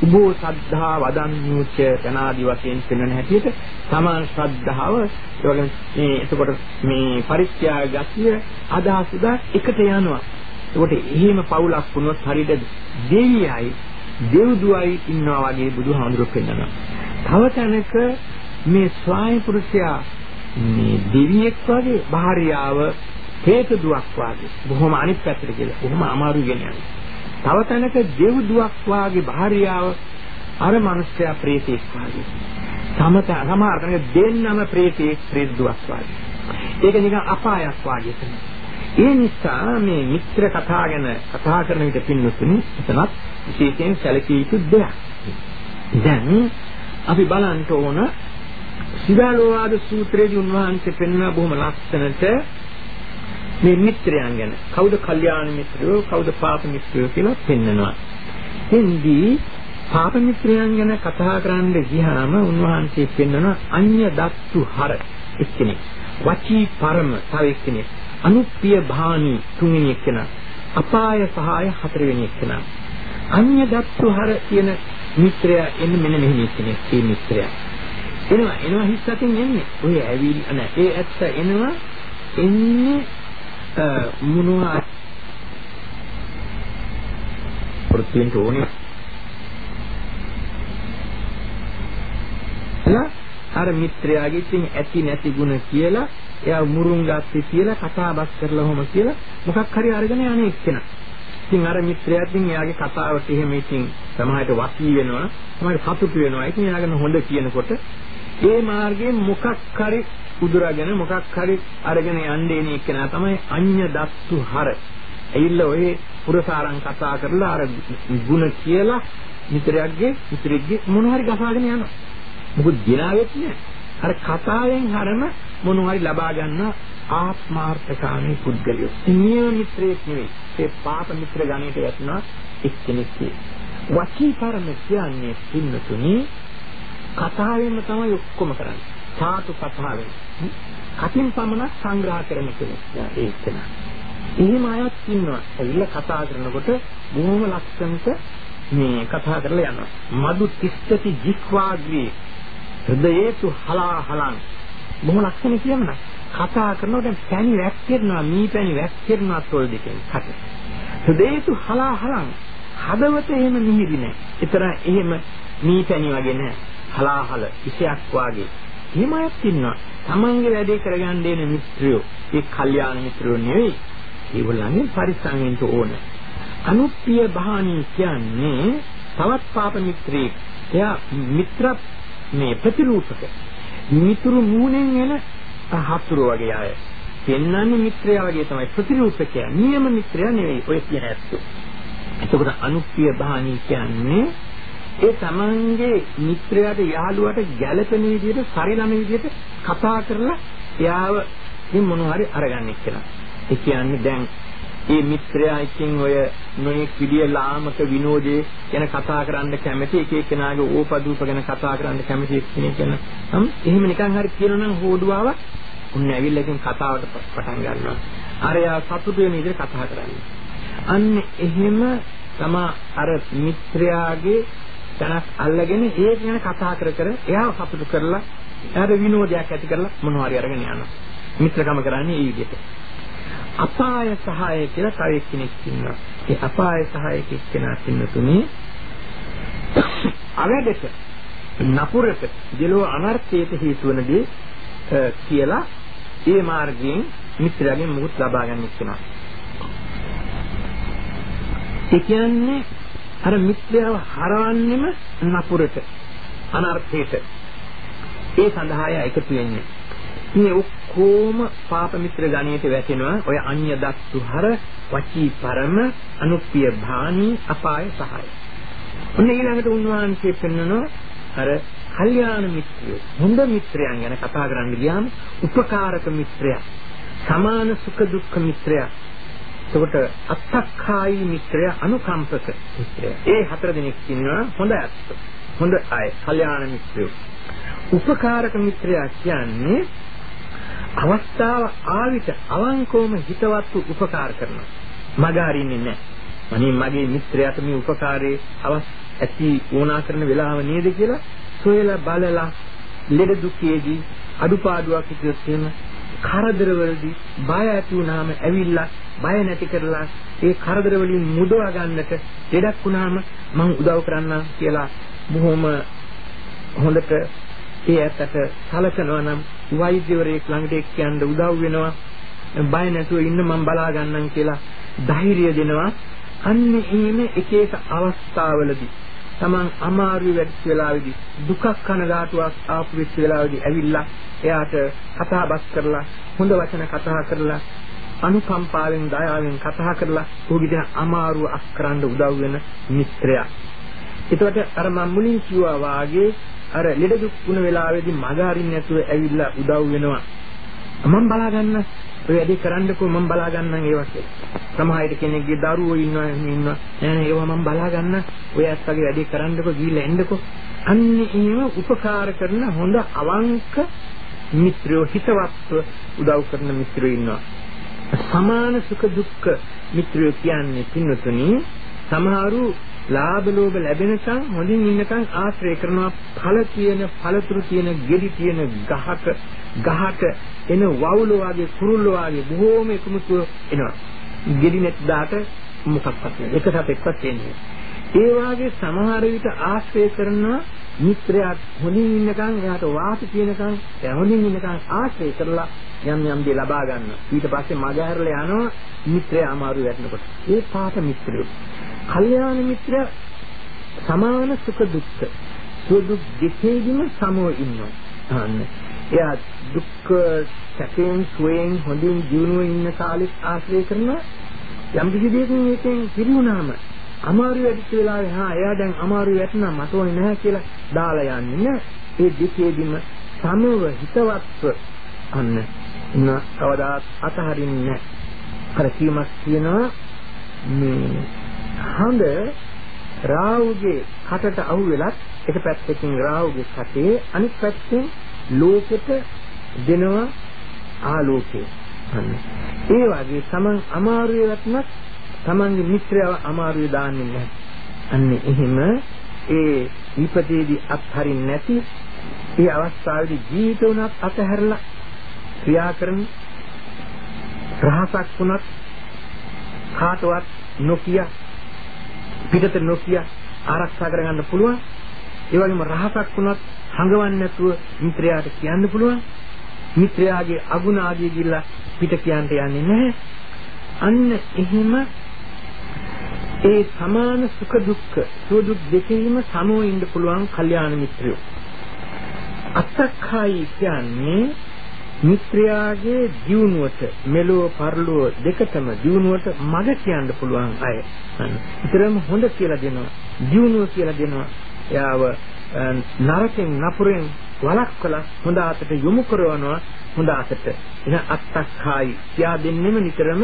[SPEAKER 2] උබෝ ශ්‍රද්ධා වදන්‍යුච්ච යනාදි වශයෙන් පෙන්වන හැටියට සමාන ශ්‍රද්ධාව ඒ වගේම මේ එතකොට මේ පරිත්‍යාග ගතිය අදහස් උදා එකට යනවා. ඒකට එහෙම පවුලක් වුණොත් හරියට දෙවියයි දෙව්දුවයි ඉන්නවා වගේ බුදුහාමුදුරුවෝ පෙන්වනවා. තව තැනක මේ ස්වාමි පුරුෂයා මේ දෙවියෙක් වගේ භාර්යාව හේතු දුවක් වාගේ බොහොම අනිත් පැත්තට කියලා බොහොම අමාරු ගෙනියන්නේ. තව තැනක දෙව් දුවක් වාගේ භාර්යාව අර මිනිස්සයා ප්‍රේතෙක් වාගේ. සමත සමහර තැනක දෙන්නම ප්‍රේතෙක් ප්‍රේත දුවක් වාගේ. ඒක නිකන් අපායක් වාගේ තමයි. ඒ නිසා මේ මිත්‍ර කතා ගැන කතා කරන විට පින්නතුනි එතනත් විශේෂයෙන් සැලකිය යුතු දෙයක්. දැන් අපි බලන්න ඕන සිදාලෝවාද සූත්‍රයේදී උන්වහන්සේ පෙන්වන බොහොම ලස්සනට මේ මිත්‍රයන් ගැන කවුද කල්යාණ මිත්‍රයෝ කවුද පාප මිත්‍රයෝ කියලා පෙන්වනවා. එෙන්දී පාප මිත්‍රයන් ගැන කතා කරන්න ගියාම උන්වහන්සේ පෙන්වන අඤ්‍ය දත්තු හර එක්කෙනෙක්. වචී පරම තව එක්කෙනෙක්. අනුප්පිය භානි තුන්වෙනි එක්කෙනා. අපාය සහාය හතරවෙනි එක්කෙනා. අඤ්‍ය දත්තු හර කියන මිත්‍රයා එන්න මෙන්න මෙහෙම කෙනෙක්. මේ මිත්‍රයා. එනවා එනවා හිස්සකින් එන්නේ. ඔය ඇවිල් නැහැ. ඒ ඇත්ත එනවා එන්නේ මොනවා ප්‍රතිෙන් ඕනේ අර මිත්‍රයාගේ ඉතින් ඇති නැති ಗುಣ කියලා එයා මුරුන් ගත්තේ කියලා කතාබස් කරලා ඔහොම කියලා මොකක් හරි අරගෙන යන්නේ එක්කෙනා. ඉතින් අර මිත්‍රයා ඉතින් එයාගේ කතාවට එහෙම ඉතින් සමහරට වසී වෙනවා, සමහරට සතුටු වෙනවා. ඉතින් එයාගෙන හොඳ කියනකොට ඒ මාර්ගයෙන් මොකක් හරි උදුරාගෙන මොකක් හරි අරගෙන යන්නේ නේ එක්කෙනා තමයි අඤ්‍ය දත්තු හර. ඇවිල්ලා ඔය පුරසාරං කතා කරලා අර ಗುಣ කියලා මිත්‍රයක්ගේ මිත්‍රෙක්ගේ මොන හරි ගසාගෙන යනවා. මොකද දිනාවෙත් නෑ. අර කතාවෙන් හරම මොන හරි ලබා ගන්න ආත්මාර්ථකාමී පුද්ගලයෝ. නියම මිත්‍රයෙක් නෙවෙයි. ඒ පාප මිත්‍ර ගණයට යටනවා එක්කෙනෙක්. වචී පරම කියන්නේ පින්නතුනි කතාවෙන්ම තමයි ඔක්කොම කරන්නේ. සාතු කතාවෙන්. කටින් පමණක් සංග්‍රහ කරන කෙනෙක්. ඒක. එහෙම අයත් ඉන්නවා. ඇවිල්ලා කතා කරනකොට බොහොම ලක්ෂණට මේ කතා කරලා යනවා. මදු තිස්සති ජික්වාග්‍රී හෘදයේතු හලාහලං බොහොම ලක්ෂණ කියනවා. කතා කරනකොට පැණි වැක්කිරනවා, මී පැණි වැක්කිරනවා තොල් දෙකෙන් කට. හෘදයේතු හලාහලං හදවත එහෙම මිහිරි නෑ. ඒතර එහෙම මී පැණි වගේ නෑ. හලාහල ඉසයක් වාගේ. එහෙම අයත් ඉන්නවා. තමන්ගේ වැඩේ කරගන්න දෙන මිත්‍රයෝ. ඒ කල්යාණ මිත්‍රයෝ නෙවෙයි. ඒගොල්ලන්ගෙන් පරිස්සම් වෙන්න ඕන. අනුප්පිය බහානී කියන්නේ තවත් පාප මිත්‍රයෙක්. එයා මිත්‍ර මේ ප්‍රතිරූපක. මිතුරු මූණෙන් එන හතුරු වගේ අය. පෙන්වන්නේ මිත්‍රයා වගේ තමයි ප්‍රතිරූපකයා. නියම මිත්‍රයා නෙවෙයි ඔය කියන ඇත්තෝ. එතකොට අනුප්පිය බහානී කියන්නේ ඒ තමන්ගේ මිත්‍රයාට යාළුවාට ගැළපෙන විදිහට සරිලන විදිහට කතා කරලා එයාව ඉතින් මොනවා හරි අරගන්න කියලා. ඒ කියන්නේ දැන් මේ මිත්‍රයා ඉතින් ඔය නොයෙක් විදිය ලාමක විනෝදේ ගැන කතා කරන්න කැමති එක එක්කෙනාගේ ඕපදූප ගැන කතා කරන්න කැමති කෙනෙක් ගැන නම් එහෙම නිකන් හරි කියනනම් හෝඩුවාවක් උන්න ඇවිල්ලා ඉතින් කතාවට පටන් ගන්නවා. අරයා සතුටු වෙන විදිහට කතා කරන්නේ. අන්න එහෙම තමා අර මිත්‍රයාගේ තනක් අල්ලගෙන ඒක ගැන කතා කර කර එයාව සතුටු කරලා එයාට විනෝදයක් ඇති කරලා මොනවා හරි අරගෙන යනවා. මිත්‍රකම කරන්නේ ඒ විදිහට. අපාය සහාය කියලා තව එක්කෙනෙක් ඉන්නවා. ඒ අපාය සහායක එක්කෙනා ඉන්නතුනේ අවැඩට නපුරට දෙලෝ අනර්ථයට හේතු වන දේ කියලා ඒ මාර්ගයෙන් මිත්‍රයාගෙන් මුකුත් ලබා ගන්න ඉස්සනවා. ඒ කියන්නේ අර මිත්‍යාව හරවන්නෙම නපුරට අනර්ථයට. ඒ සඳහාය එකතු වෙන්නේ. මේ ඔක්කොම පාප මිත්‍ර ගණයට වැටෙනවා. ඔය අන්‍ය දස්සු හර වචී පරම අනුප්පිය භානී අපාය සහාය. ඔන්න ඊළඟට උන්වහන්සේ පෙන්වනවා අර කල්යාණ මිත්‍රයෝ හොඳ මිත්‍රයන් ගැන කතා කරන්න ගියාම උපකාරක මිත්‍රයා සමාන සුඛ දුක්ඛ මිත්‍රයා එතකොට අත්තක්ඛායි මිත්‍රය අනුකම්පක මිත්‍රය. ඒ හතර දෙනෙක් ඉන්නවා හොඳ ඇත්ත. හොඳ අය, කල්යාණ මිත්‍රයෝ. උපකාරක මිත්‍රයා කියන්නේ අවස්ථාව ආවිත අවංකවම හිතවත්ව උපකාර කරනවා. මග හරින්නේ නැහැ. අනේ මගේ මිත්‍රයාට මේ උපකාරයේ අවස් ඇති වුණා කරන වෙලාව නේද කියලා සොයලා බලලා ලෙඩ දුකේදී අඩුපාඩුවක් හිටියොත් එහෙම කරදරවලදී බය ඇති වුණාම ඇවිල්ලා බය නැති කරලා ඒ කරදර වලින් මුදවා ගන්නට ලෙඩක් වුණාම මං උදව් කරන්නම් කියලා බොහොම හොඳට ඒ ඇත්තට සලකනවා නම් වෛද්‍යවරයෙක් ළඟට එක්කයන්ද උදව් වෙනවා. බය නැතුව ඉන්න මං බලා ගන්නම් කියලා ධෛර්යය දෙනවා. අන්න එහෙම එක එක අවස්ථාවලදී Taman අමාරු වෙච්ච වෙලාවේදී දුකක් කනගාටුවක් ආපු වෙච්ච වෙලාවේදී ඇවිල්ලා එයාට කතා බස් කරලා හොඳ වචන කතා කරලා අනුකම්පාවෙන් දයාවෙන් කතා කරලා ඔහුගේ දෙන අමාරුව අස්කරන්න උදව් වෙන මිත්‍රයා. එතකොට අර මම මුලින් කිව්වා වාගේ අර ලෙඩ දුක් වුණ වෙලාවේදී මග අරින්න නැතුව ඇවිල්ලා උදව් වෙනවා. මම බලා ගන්න ඔය වැඩේ කරන්නකෝ මම බලා ගන්නම් ඒවා කියලා. සමහර කෙනෙක්ගේ දරුවෝ ඉන්නවා ඉන්නවා නෑ නෑ ඒවා මම බලා ගන්න. ඔය ඇත්තගේ වැඩේ කරන්නකෝ ගිහිල්ලා එන්නකෝ. අන්න එහෙම උපකාර කරන හොඳ අවංක මිත්‍රයෝ හිතවත්ව උදව් කරන මිත්‍රයෝ ඉන්නවා. සමාන සුඛ දුක්ඛ මිත්‍රයෝ කියන්නේ පින්නතුනි සමහරු ලාභ ලෝභ ලැබෙනකන් හොඳින් ඉන්නකන් ආශ්‍රය කරනවා. ඵල තියෙන ඵලතුරු තියෙන ගෙඩි තියෙන ගහක ගහට එන වවුල වාගේ කුරුල්ල වාගේ බොහෝම එකමුතුව එනවා. ගෙඩි නැත් දාට මොකක්වත් නැහැ එකකට එක්කත් එන්නේ ඒ වාගේ සමහර විට ආශ්‍රය කරනවා මිත්‍රයා හොඳින් ඉන්නකන් එයාට වාසි තියෙනකන් එයා හොඳින් ඉන්නකන් ආශ්‍රය කරලා යම් යම් දේ ලබා ගන්න. ඊට පස්සේ මග හැරලා යනවා මිත්‍රයා අමාරු වැටෙනකොට. ඒ පාත මිත්‍රයෝ. කල්යාණ මිත්‍රයා සමාන සුඛ දුක්ඛ. සුදුක් දෙකේදීම සමව ඉන්නවා. අන්න. එයා දුක්ඛ සැපෙන් සුවයෙන් හොඳින් ජීවුව ඉන්න කාලෙත් ආශ්‍රය කරනවා. යම් කිසි දෙයකින් මේකෙන් පිරිුණාම අමාරු වැඩිච්ච වෙලාවේ හා එයා දැන් අමාරු වැටුණා මට ඕනේ නැහැ කියලා දාලා යන්නේ නෑ. ඒ දෙකේදීම සමව හිතවත්ව අන්න න කවදාත් අතහරින්නේ නැහැ. අර කීමක් කියනවා මේ හඳ රාහුගේ කටට අහු වෙලත් එක පැත්තකින් රාහුගේ කටේ අනිත් පැත්තෙන් ලෝකෙට දෙනවා ආලෝකය. ඒ වගේ තමන් අමාරුවේ වත්නත් තමන්ගේ මිත්‍රයව අමාරුවේ දාන්නේ නැහැ. අන්න එහෙම ඒ විපතේදී අත්හරින්නේ නැති ඒ අවස්ථාවේදී ජීවිත උනත් අතහැරලා ක්‍රියා කරන රහසක් වුණත් කාටවත් නොකිය පිටත නොකිය ආරක්ෂා කරගන්න පුළුවන්. ඒ වගේම රහසක් වුණත් හඟවන්නේ නැතුව මිත්‍රයාට කියන්න පුළුවන්. මිත්‍රයාගේ අගුණ ආදී ගිල්ලා පිට කියන්න යන්නේ නැහැ. අන්න එහෙම ඒ සමාන සුඛ දුක්ඛ සුව දුක් දෙකේම සමෝ ඉන්න පුළුවන් කල්යාණ මිත්‍රයෝ. අත්තක්ඛයි කියන්නේ මිත්‍රයාගේ දියුණුවට මෙලෝ පරලෝ දෙකටම දියුණුවට මඟ කියන්න පුළුවන් අය. ඊතරම් හොඳ කියලා දෙනවා. දියුණුව කියලා දෙනවා. එයාව නරකෙන් නපුරෙන් වළක්වලා හොඳ අතට යොමු කරනවා හොඳ අතට. එන අත්තක්ඛයි කියා දෙන්නෙම නිතරම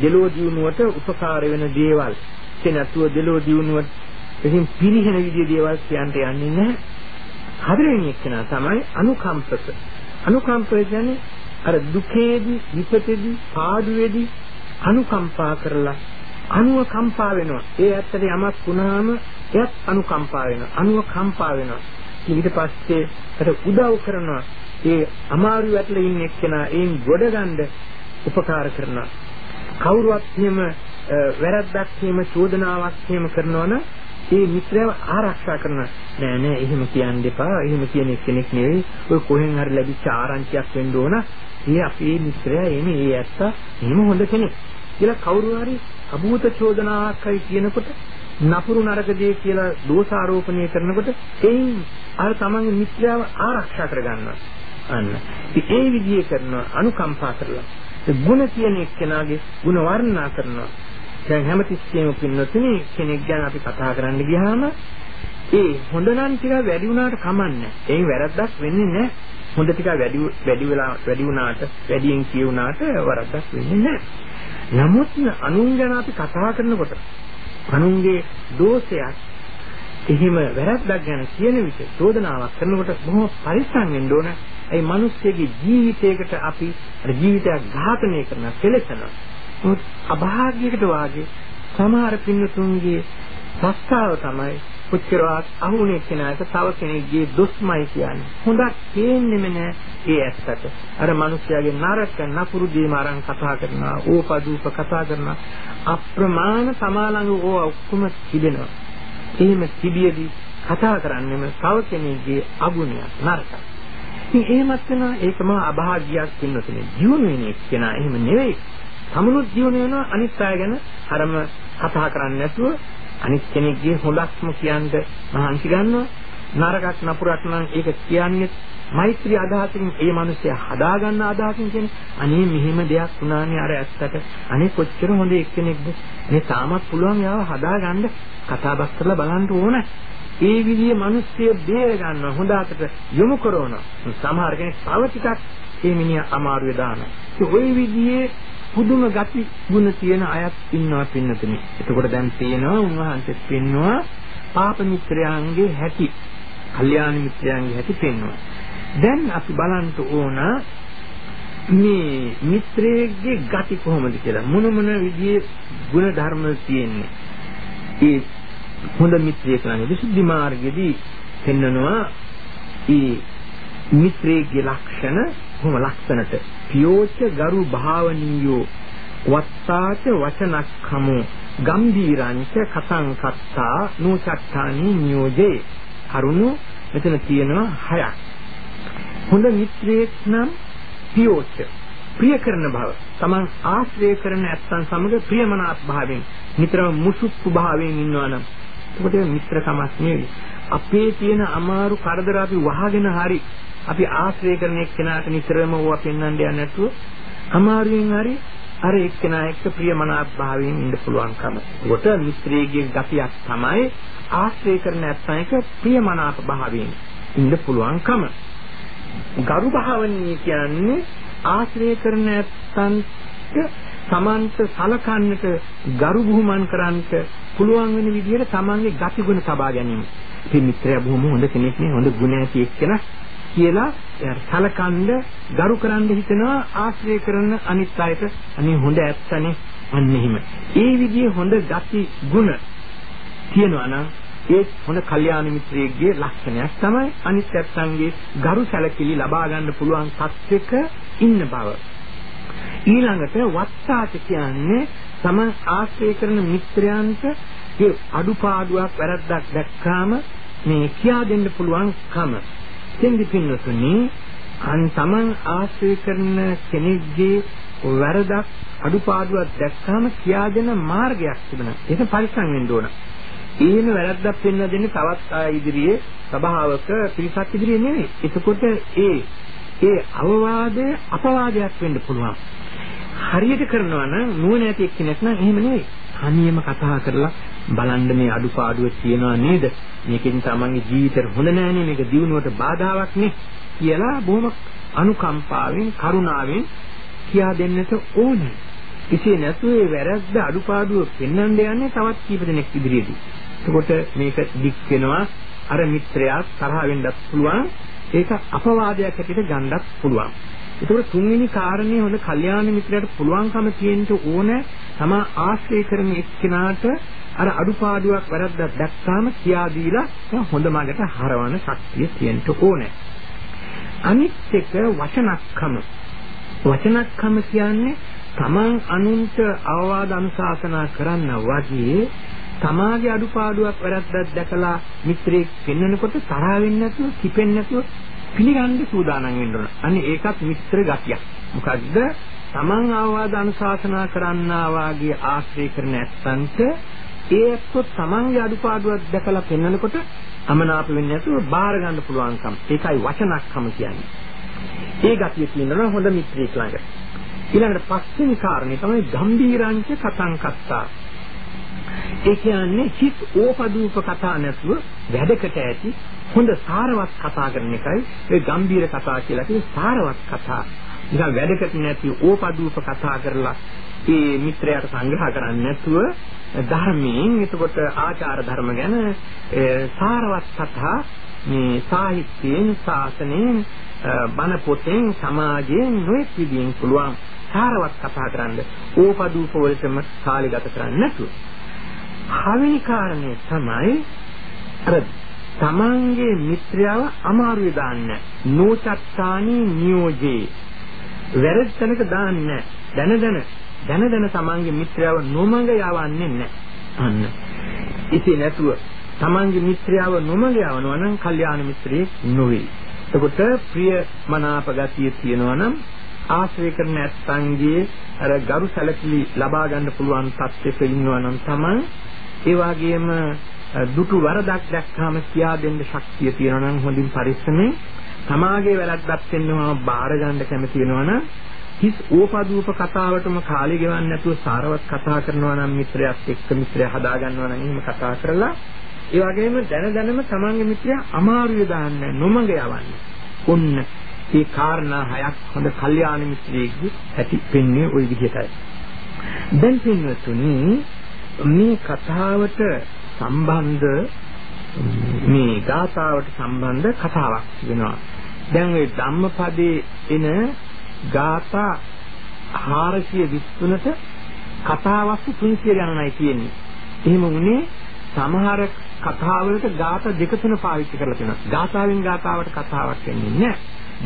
[SPEAKER 2] දෙලෝ දියුණුවට උපකාර වෙන දේවල් ඉස්සේ නැතුව දෙලෝ දියුණුවට ඉතින් පිරිහෙන විදිය දේවල් කියන්න යන්නේ නැහැ. හතරවෙනි එක්කෙනා තමයි අනුකම්පක. අනුකම්පය කියන්නේ අර දුකේදී, විපතේදී, පාඩුවේදී අනුකම්පා කරලා අනුව කම්පා වෙනවා. ඒ ඇත්තට යමක් වුණාම එයත් අනුකම්පා වෙනවා. අනුව කම්පා වෙනවා. ඊට පස්සේ අර උදව් කරනවා. ඒ අමාරු වැටලා ඉන්න එක්කෙනා ඒන් ගොඩ ගන්න උපකාර කරනවා. කවුරුවත් එහෙම වැරද්දක් එහෙම චෝදනාවක් එහෙම කරනවනම් ඒ මිත්‍රයව ආරක්ෂා කරන නෑ නෑ එහෙම කියන්න එපා. එහෙම කියන කෙනෙක් නෙවෙයි. ඔය කොහෙන් හරි ලැබිච්ච ආරංචියක් වෙන්න ඕන. ඒ අපේ මිත්‍රයා එහෙම ඒ ඇත්ත එහෙම හොඳ කෙනෙක්. කියලා කවුරු හරි අභූත චෝදනාවක්යි කියනකොට නපුරු නරක දේ කියලා දෝෂාරෝපණය කරනකොට එයින් අර තමන්ගේ මිත්‍රයව ආරක්ෂා කරගන්නවා. අන්න. ඒ විදිහේ කරන අනුකම්පා කරලා ගුණ කියන එක්කෙනාගේ ගුණ වර්ණනා කරනවා. දැන් හැමතිස්සෙම පින්නතුනි කෙනෙක් ගැන අපි කතා කරන්න ගියාම ඒ හොඳ නම් ටික වැඩි වුණාට කමන්නේ. ඒ වැරද්දක් වෙන්නේ නැහැ. හොඳ ටික වැඩි වැඩි වෙලා වැඩි වුණාට වැඩියෙන් කියුණාට වරද්දක් වෙන්නේ නැහැ. නමුත් අනුන් ගැන අපි කතා කරනකොට අනුන්ගේ දෝෂයක් එහෙම වැරද්දක් ගැන කියන විට චෝදනාවක් කරනකොට බොහොම පරිස්සම් වෙන්න ඕන. ඒ මිනිස්සෙගේ ජීවිතයකට අපි ජීවිතයක් ඝාතනය කරන සෙලසනවා. නමුත් අභාග්‍යයකට වාගේ සමහර පින්නතුන්ගේ සස්තාව තමයි පුච්චරවත් අහුනේ කෙනාට තව කෙනෙක්ගේ දුස්මයි කියන්නේ. හොඳක් තේන්නෙම නෑ ඒ ඇත්තට. අර මිනිස්යාගේ නරක නපුරු දේම අරන් කතා කරනවා, ඕපදූප කතා කරනවා. අප්‍රමාණ සමාලංග ඕවා ඔක්කොම තිබෙනවා. එහෙම තිබියදී කතා කරන්නෙම තව කෙනෙක්ගේ අගුණයක් නරකයි. ඉතින් එහෙමත් වෙනවා ඒකම අභාග්‍යයක් වෙනතුනේ. ජීවුන වෙන එක්කෙනා එහෙම නෙවෙයි. සමුනුත් ජීවන වෙනවා අනිත් අය ගැන අරම කතා කරන්නේ නැතුව අනිත් කෙනෙක්ගේ හොඳක්ම කියන්න මහන්සි ගන්නවා. නරකක් නපුරක් නම් ඒක කියන්නේ මෛත්‍රී අදහසින් ඒ මිනිස්සයා හදාගන්න අදහසින් කියන්නේ අනේ මෙහෙම දෙයක් වුණානේ අර ඇත්තට. අනේ කොච්චර හොඳ එක්කෙනෙක්ද? මේ තාමත් පුළුවන් යාව හදාගන්න කතාබස් කරලා බලන්න ඕන. ඒ විදිහේ මිනිස්සු බේර ගන්නවා හොඳ අතට යොමු කරනවා. සමහර කෙනෙක් තව ටිකක් ඒ මිනිහා අමාරුවේ දානවා. ඒ ওই විදිහේ පුදුම ගති ගුණ තියෙන අයත් ඉන්නවා පින්නතුනි. එතකොට දැන් තියෙනවා උන්වහන්සේත් පෙන්නවා පාප මිත්‍රයන්ගේ හැටි, කල්යාණ මිත්‍රයන්ගේ හැටි පෙන්නවා. දැන් අපි බලන්න ඕන මේ මිත්‍රයේගේ ගති කොහොමද කියලා. මොන මොන විදිහේ ගුණ ධර්ම තියෙන්නේ. ඒ හොඳ මිත්‍රයෙක් ළඟ විසුද්ධි මාර්ගයේදී පෙන්වනවා ඒ මිත්‍රයේ ලක්ෂණ කොහොම ලක්ෂණට පියෝච ගරු භාවනීයෝ වත්තාච වචනක්ඛමෝ ගම්බීරංච කතං කත්තා නූචත්තානි නියෝජේ. කරුණු මෙතන තියෙනවා හයක්. හොඳ මිත්‍රයෙක් නම් පියෝච. ප්‍රිය කරන බව. තමන් ආශ්‍රය කරන ඇත්තන් සමග ප්‍රියමනාප භාවයෙන් නිතරම මුසුප්පු භාවයෙන් ඉන්නවා නම්. එතකොට මිත්‍රකමක් නෙවෙයි. අපේ තියෙන අමාරු කරදර අපි වහගෙන හරි අපි ආශ්‍රය කරන එක්කෙනාට නිතරම ඕවා පෙන්වන්න යන්නේ නැතුව අමාරුවෙන් හරි අර එක්කෙනා එක්ක ප්‍රියමනාප භාවයෙන් ඉන්න පුළුවන්කම. කොට මිත්‍රයේ ගතියක් තමයි ආශ්‍රය කරන ඇත්තන් එක ප්‍රියමනාප භාවයෙන් ඉන්න පුළුවන්කම. ගරු භාවනීය කියන්නේ ආශ්‍රය කරන ඇත්තන්ට සමන්ත සලකන්නට ගරු බුහුමන් කරන්නට පුළුවන් වෙන විදිහට තමන්ගේ ගතිගුණ තබා ගැනීම. ඉතින් මිත්‍රයා බොහොම හොඳ කෙනෙක් නේ හොඳ ගුණ ඇති එක්කෙනා කියලා සලකන්ද ගරු කරන්න හිතනවා ආශ්‍රය කරන අනිත් අයට අනේ හොඳ ඇත්තනේ අන්න එහෙම. ඒ විදිහේ හොඳ ගති ගුණ තියෙනවා නම් ඒ හොඳ කල්යාණ මිත්‍රයෙක්ගේ ලක්ෂණයක් තමයි අනිත් ඇත්තන්ගේ ගරු සැලකිලි ලබා ගන්න පුළුවන් සත්‍යක ඉන්න බව. ඊළඟට වත්සාච කියන්නේ තම ආශ්‍රය කරන මිත්‍රයන්ට ඒ අඩුපාඩුවක් වැරද්දක් දැක්කාම මේ කියා දෙන්න පුළුවන් කම. දෙන්දි පින්නතුනි අන් තමන් ආශ්‍රය කරන කෙනෙක්ගේ වැරදක් අඩුපාඩුවක් දැක්කාම කියා දෙන මාර්ගයක් තිබෙනවා. ඒක පරිස්සම් වෙන්න ඕන. ඊම වැරද්දක් පෙන්වා දෙන්නේ තවත් අය ඉදිරියේ සභාවක පිරිසක් ඉදිරියේ නෙවෙයි. එතකොට ඒ ඒ අවවාදය අපවාදයක් වෙන්න පුළුවන්. හරියට කරනවා නම් නුවණ ඇති එක්කෙනෙක් නම් එහෙම නෙවෙයි. තනියම කතා කරලා බලන්න මේ අඩුපාඩුව තියනවා නේද? මේකෙන් තමන්ගේ ජීවිතේ හොඳ නෑනේ මේක දියුණුවට බාධාවක් නේ කියලා බොහොම අනුකම්පාවෙන් කරුණාවෙන් කියා දෙන්නට ඕනේ. එසේ නැතුව ඒ වැරද්ද අඩුපාඩුව පෙන්වන්න යන්නේ තවත් කීප දෙනෙක් ඉදිරියේදී. එතකොට මේක දික් වෙනවා අර මිත්‍රයා තරහ වෙන්නත් පුළුවන් ඒක අපවාදයක් හැටියට ගන්නත් පුළුවන්. ඒතකොට තුන්වෙනි කාරණේ හොඳ කල්යාණ මිත්‍රයාට පුළුවන්කම තියෙන්න ඕන තමා ආශ්‍රය කරන එක්කෙනාට අර අඩුපාඩුවක් වැරද්දක් දැක්කාම කියා දීලා හොඳ මාර්ගයට හරවන ශක්තිය තියෙන්න ඕනේ. අනිත් එක වචනක්කම. වචනක්කම කියන්නේ තමන් අනුන්ට අවවාද අනුශාසනා කරන්න වගේ තමාගේ අඩුපාඩුවක් වැරද්දක් දැකලා මිත්‍රයෙක් පෙන්වනකොට තරහ වෙන්නේ නැතුව කිපෙන්නේ නැතුව පිළිගන්න සූදානම් වෙන්න ඕන. අනේ ඒකත් මිත්‍ර ගතියක්. මොකද්ද? තමන් ආවාද අනුශාසනා කරන්නා වාගේ ආශ්‍රය කරන ඇත්තන්ට ඒ එක්ක තමන්ගේ අඩුපාඩුවක් දැකලා පෙන්වනකොට අමනාප වෙන්නේ නැතුව බාර ගන්න පුළුවන්කම. ඒකයි වචනක්කම කියන්නේ. ඒ ගතිය කියනවා හොඳ මිත්‍රයෙක් ළඟ. ඊළඟට පස්වෙනි කාරණේ තමයි ගම්බීරංච කතං කත්තා. ඒ කියන්නේ හිත ඕපදූප කතා නැතුව වැඩකට ඇති හොඳ සාරවත් කතා කරන එකයි ඒ ගම්බීර කතා කියලා කියන්නේ සාරවත් කතා. නිකන් වැඩකට නැති ඕපදූප කතා කරලා ඒ මිත්‍රයාට සංග්‍රහ කරන්නේ නැතුව ධර්මයෙන් එතකොට ආචාර ධර්ම ගැන සාරවත් කතා මේ සාහිත්‍යයෙන් ශාසනයෙන් බණ පොතෙන් සමාජයෙන් නොයෙක් විදිහින් පුළුවන් සාරවත් කතා කරන්න ඕපදූප වලටම කාලය ගත කරන්නේ නැතුව. හවෙනි කාරණය තමයි අර තමන්ගේ මිත්‍රයව අමාරුවේ දාන්න. නෝචත්තානි නියෝජේ. වැරදි තැනක දාන්න. දැන දැන දැන දැන තමන්ගේ මිත්‍රයව නොමඟ යවන්නේ නැහැ. අන්න. ඉතින් නැතුව තමන්ගේ මිත්‍රයව නොමඟ යවනවා නම් කල්යාණ මිත්‍රයෙක් නොවේ. එතකොට ප්‍රිය මනාප ගතිය තියෙනවා නම් ආශ්‍රය කරන ඇත්තන්ගේ අර ගරු සැලකිලි ලබා ගන්න පුළුවන් තත්ත්වෙක ඉන්නවා නම් තමයි ඒ වගේම දුටු වරදක් දැක්කාම කියා දෙන්න ශක්තිය තියෙනවා නම් හොඳින් පරිස්සමෙන් තමාගේ වැරද්දක් වෙනවා බාර ගන්න කැමති වෙනවා නම් හිස් ඕපදූප කතාවටම කාලය ගෙවන්නේ නැතුව සාරවත් කතා කරනවා නම් මිත්‍රයෙක් එක්ක මිත්‍රය හදා ගන්නවා නම් එහෙම කතා කරලා ඒ වගේම දැන දැනම තමන්ගේ මිත්‍රයා අමාරුවේ දාන්න නොමඟ යවන්න. ඔන්න මේ කාරණා හයක් හොඳ කල්යාණ මිත්‍රයෙක්ගේ ඇති වෙන්නේ ওই විදිහටයි. දැන් පින්වතුනි මේ කතාවට සම්බන්ධ මේ ගාථාවට සම්බන්ධ කතාවක් වෙනවා. දැන් ওই ධම්මපදයේ එන ගාථා 423ට කතාවස්තු 300 ගණනයි තියෙන්නේ. එහෙම වුණේ සමහර කතාවලට ගාථා දෙක තුන පාවිච්චි කරලා තියෙනවා. ගාථාවෙන් ගාථාවට කතාවක් එන්නේ නැහැ.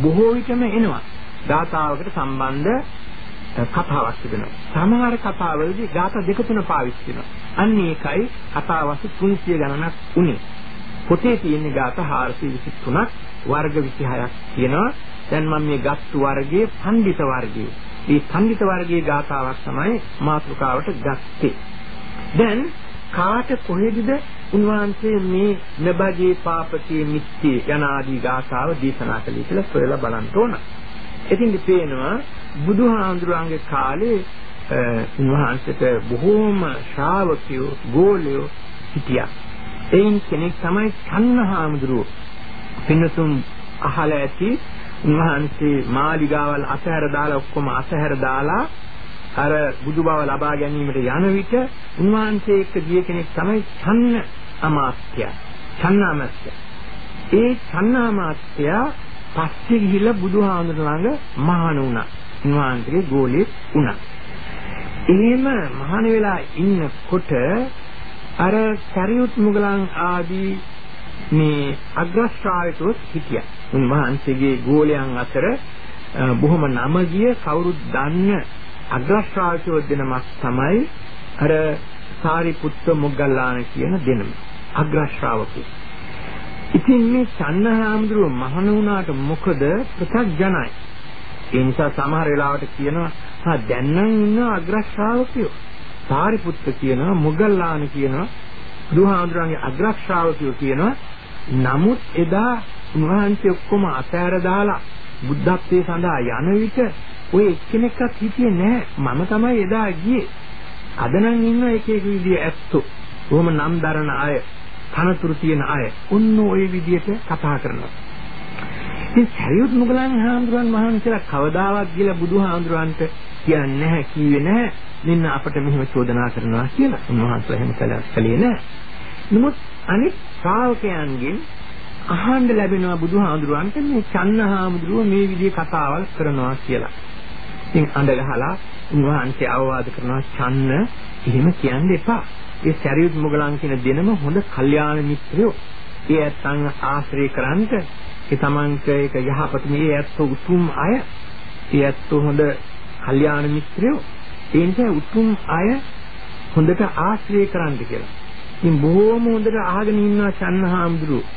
[SPEAKER 2] බොහෝ විටම එනවා. ගාථාවකට සම්බන්ධ කතාවක් තිබෙනවා. සමහර කතාවලදී ગાථා දෙක තුන පාවිච්චි කරනවා. අන්න ඒකයි කතාවස්තු 300 ගණනක් උනේ. පොතේ තියෙන ગાථා 423ක් වර්ග 26ක් තියෙනවා. දැන් මම මේ ගත්තු වර්ගයේ පඬිත වර්ගයේ. මේ පඬිත වර්ගයේ ગાතාවක් තමයි මාතෘකාවට ගත්තේ. දැන් කාට කොහෙදද උන්වහන්සේ මේ නබජේ පාපකේ මිත්‍යේ යන ආදී ගාථාව දේශනා කළේ කියලා සොයලා බලන්න ඕන. ඉතින් පේනවා බුදුහාඳුරන්ගේ කාලේ උන්වහන්සේට බොහෝම ශ්‍රාවකයෝ ගෝලයෝ හිටියා. එයින් කෙනෙක් තමයි චන්නහාමුදුරුවෝ. පින්නතුන් අහලා ඇති උන්වහන්සේ මාලිගාවල් අසහැර දාලා ඔක්කොම අසහැර දාලා අර බුදු බව ලබා ගැනීමට යන විට උන්වහන්සේ එක්ක ගිය කෙනෙක් තමයි චන්න අමාත්‍ය. චන්නාමත්ය. ඒ චන්නාමාත්‍ය පස්සේ ගිහිල්ලා බුදුහාමුදුර ළඟ මහාන වුණා. උන්වහන්සේගේ ගෝලෙ වුණා. එහෙම මහාන වෙලා ඉන්නකොට අර සරියුත් මුගලන් ආදී මේ අග්‍රශ්‍රාවිකවොත් හිටියා. උන්වහන්සේගේ ගෝලයන් අතර බොහොම නම ගිය කවුරුත් දන්න අග්‍රශ්‍රාවිකවොත් දෙනමක් තමයි අර සාරිපුත්ත මොග්ගල්ලාන කියන දෙනම. අග්‍රශ්‍රාවකෝ. ඉතින් මේ චන්නහාමුදුරුව මහණ වුණාට මොකද ප්‍රත්‍යඥයි. ඒ නිසා සමහර වෙලාවට කියනවා හා දැන් නම් ඉන්න අග්‍රශ්‍රාවකයෝ. සාරිපුත්ත කියනවා මොග්ගල්ලාන කියනවා බුදුහාමුදුරන්ගේ අග්‍රශ්‍රාවකයෝ කියනවා නමුත් එදා උන්වහන්සේ ඔක්කොම අතෑර දාලා බුද්ධත්වයේ සඳහා යන විට ඔය එක්කෙනෙක්වත් හිටියේ නැහැ. මම තමයි එදා ගියේ. අද නම් ඉන්න එක එක විදිය ඇත්තෝ. කොහොම නම් දරන අය, තනතුරු තියෙන අය. ඔන්න ওই විදියට කතා කරනවා. ඉතින් සරියුත් මුගලන් හාමුදුරන් වහන්සේලා කවදාවත් ගිහලා බුදුහාමුදුරන්ට කියන්නේ නැහැ, කිව්වේ නැහැ. මෙන්න අපිට මෙහෙම චෝදනා කරනවා කියලා. උන්වහන්සේ එහෙම කළේ නැහැ. නමුත් අනිත් ශ්‍රාවකයන්ගෙන් අහන්න ලැබෙනවා බුදුහාමුදුරන්ට මේ චන්නහාමුදුරුව මේ විදිහේ කතාවල් කරනවා කියලා. ඉතින් අඬ ගහලා උන්වහන්සේ අවවාද කරනවා චන්න එහෙම කියන්න එපා. ඒ සරියුත් මොගලන් කියන දෙනම හොඳ කල්යාණ මිත්‍රයෝ. ඒ ඇත්තන් ආශ්‍රය කරන්ට ඒ තමන්ට ඒක යහපත මේ ඇත්ත උතුම් අය. ඒ ඇත්ත හොඳ කල්යාණ මිත්‍රයෝ. ඒ නිසා උතුම් අය හොඳට ආශ්‍රය කරන්න කියලා. ඉතින් බොහෝම හොඳට අහගෙන ඉන්නවා චන්නහාමුදුරුවෝ.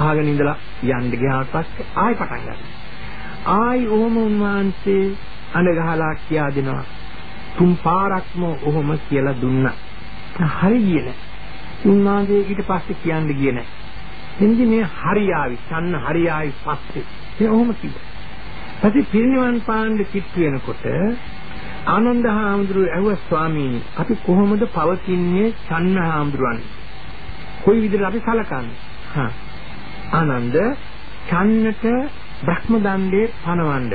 [SPEAKER 2] අහගෙන ඉඳලා යන්න ගියාට පස්සේ ආයෙ පටන් ගන්නවා. ආයි ඔහොම උන්වහන්සේ අඬ ගහලා කියා දෙනවා. තුන් පාරක්ම ඔහොම කියලා දුන්නා. හරි ගියේ නැහැ. උන්වහන්සේ ඊට පස්සේ කියන්න ගියේ නැහැ. එන්නේ මේ හරියාවි, ඡන්න හරියාවි පස්සේ. ඒ ඔහොම කිව්වා. ඊපස්සේ පිරිනිවන් පාන්න කිට්ටු වෙනකොට ආනන්ද හාමුදුරුවෝ ඇහුවා ස්වාමීනි අපි කොහොමද පවතින්නේ ඡන්න හාමුදුරුවන් කොයි විදිහට අපි සලකන්නේ හා ආනන්ද ඡන්නට බ්‍රහ්ම දණ්ඩේ පනවන්න.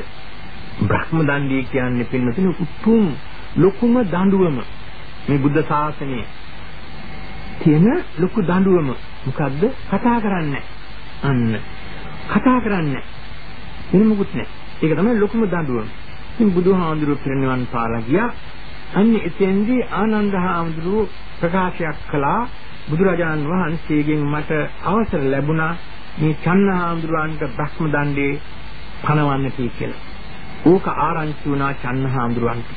[SPEAKER 2] බ්‍රහ්ම දණ්ඩේ කියන්නේ පින්නතුනි උතුම් ලොකුම දඬුවම. මේ බුද්ධ ශාසනයේ තියෙන ලොකු දඬුවම. මොකද්ද? කතා කරන්නේ. අන්න. කතා කරන්නේ. වෙන මොකුත් නැහැ. ඒක තමයි ලොකුම දඬුවම. ඉතින් බුදුහාමුදුරුවෝ පිරිනිවන් පාලා ගියා. අන්න එතෙන්දී ආනන්ද හාමුදුරුවෝ ප්‍රකාශයක් කළා. බුදුරජාණන් වහන්සේගෙන් මට අවසර ලැබුණා. මේ චන්නහාමුදුරන්ට භ්‍රම දණ්ඩේ පනවන්නට කියලා. ඕක ආරංචි වුණා චන්නහාමුදුරන්ට.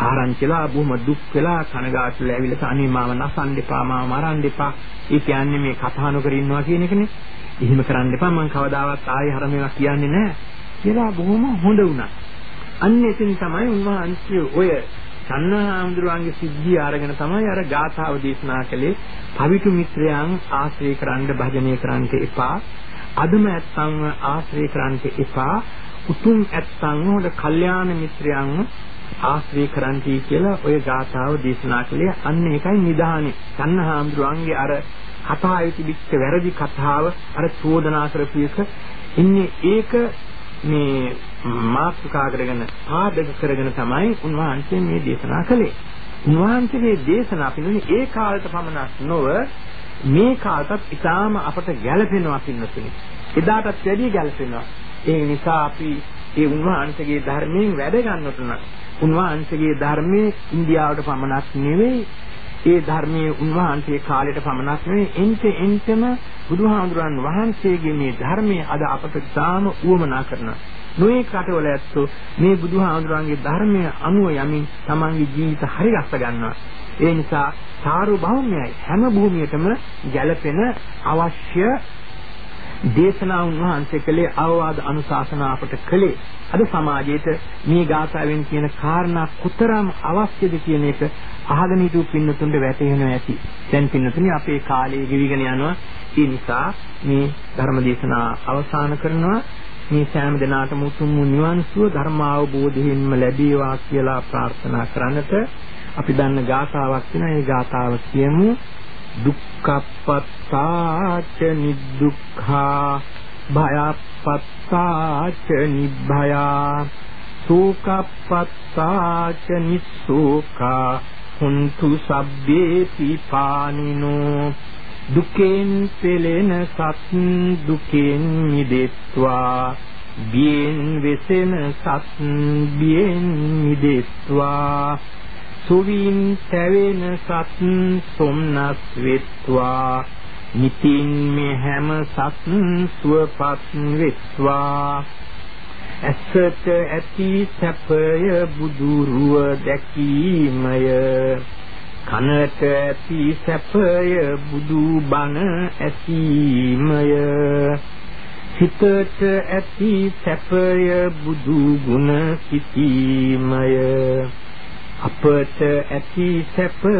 [SPEAKER 2] ආරංචිලා බොහොම දුක් වෙලා කනගාටුලා ඇවිල්ලා අනේ මාව නසන්න එපා මාව මරන්න එපා. ඒ කියන්නේ මේ කතා නොකර ඉන්නවා කියන එකනේ. එහෙම කරන්න එපා මම කවදාවත් ආයෙ හර මේවා කියන්නේ නැහැ කියලා බොහොම හොඳ වුණා. අන්න එතන තමයි උන්වහන්සේ ඔය චන්නහාමුදුරන්ගේ සිද්ධිය අරගෙන තමයි අර ගාථාව දේශනා කළේ. පවිතු මිත්‍රයන් ආශ්‍රය කරන්න භජනය කරන්න එපා. අදම ඇත්තන්ව ආශ්‍රය කරන්න එපා. උතුම් ඇත්තන්ව හොඳ කල්යාණ මිත්‍රයන්ව ආශ්‍රය කරන්ටි කියලා ඔය ගාථාව දේශනා කළේ. අන්න ඒකයි නිදානේ චන්නහාමුදුරන්ගේ අර කතාවේ තිබිච්ච වැරදි කතාව අර චෝදනා කරපු එක. ඉන්නේ ඒක මේ මාතෘකා කරගෙන පාදක කරගෙන තමයි උන්වහන්සේ මේ දේශනා කළේ. උන්වහන්සේගේ දේශනා පිළිබඳ ඒ කාලයට පමණක් නොව මේ කාලටත් ඉතාම අපට ගැළපෙනවා පින්නතුනි. එදාටත් වැඩි ගැළපෙනවා. ඒ නිසා අපි ඒ උන්වහන්සේගේ ධර්මයෙන් වැඩ ගන්නට නම් උන්වහන්සේගේ ධර්මයේ ඉන්දියාවට පමණක් නෙවෙයි ඒ ධර්මයේ උන්වහන්සේ කාලයට පමණක් නෙවෙයි එන්ට එන්ටම බුදුහාමුදුරන් වහන්සේගේ මේ ධර්මයේ අද අපට තාම උවමනා කරන නොයේ කටවල ඇත්තෝ මේ බුදුහාමුදුරන්ගේ ධර්මය අනුව යමින් තමන්ගේ ජීවිත හරි රැස්ස ගන්නවා ඒ නිසා සාර්වභෞමයයි හැම භූමියටම ගැළපෙන අවශ්‍ය දේශනා උන්වහන්සේ කළේ අවවාද අනුශාසනා අපට කළේ අද සමාජයේට මේ ගාථාවෙන් කියන කාරණා කොතරම් අවශ්‍යද කියන එක අහගෙන හිටු පින්නතුන්ට වැටහෙනවා ඇති. දැන් පින්නතුනි අපේ කාලය ගෙවිගෙන යනවා. ඒ නිසා මේ ධර්ම දේශනා අවසන් කරනවා. මේ සෑම දිනාටම උතුම් නිවන් සුව ධර්ම අවබෝධයෙන්ම ලැබේවා කියලා ප්‍රාර්ථනා කරන්නට අපි දන්න ගාථාවක් තියෙනවා. ඒ ගාථාව කියමු. දුක්ඛප්පත්තාච නිදුක්ඛා භයප්පත්තාච නිබ්භයා සෝකප්පත්තාච නිස්සෝකා හුන්තු සබ්බේ පිපානිනෝ දුකෙන් පෙළෙන සත් දුකෙන් මිදෙත්වා. බියෙන් වෙසෙන සත් බියෙන් මිදෙත්වා. සුවින් තැවෙන සත් සොම්නස් වෙත්වා. නිතින් මේ හැම සත් සුවපත් වෙත්වා. ඇසට ඇති සැපය බුදුරුව දැකීමය. කනට ඇති සැපය බුදු බණ ඇසීමය. සිතට ඇති සැපය බුදු ගුණ සිතීමය අපට ඇති සැපය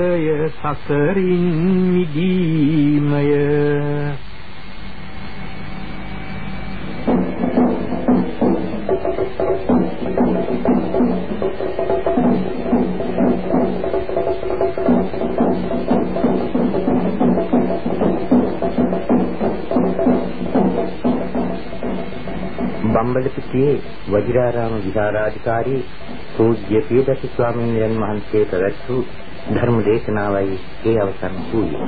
[SPEAKER 2] සසරින් මිදීමය.
[SPEAKER 1] බම්බලපිටියේ වජිරාරාම විහාරාධිකාරී පූජ්‍ය පීඩක ස්වාමීන් වහන්සේ පැවැත්වූ ධර්ම දේශනාවයි ඒ අවසන් වූයේ.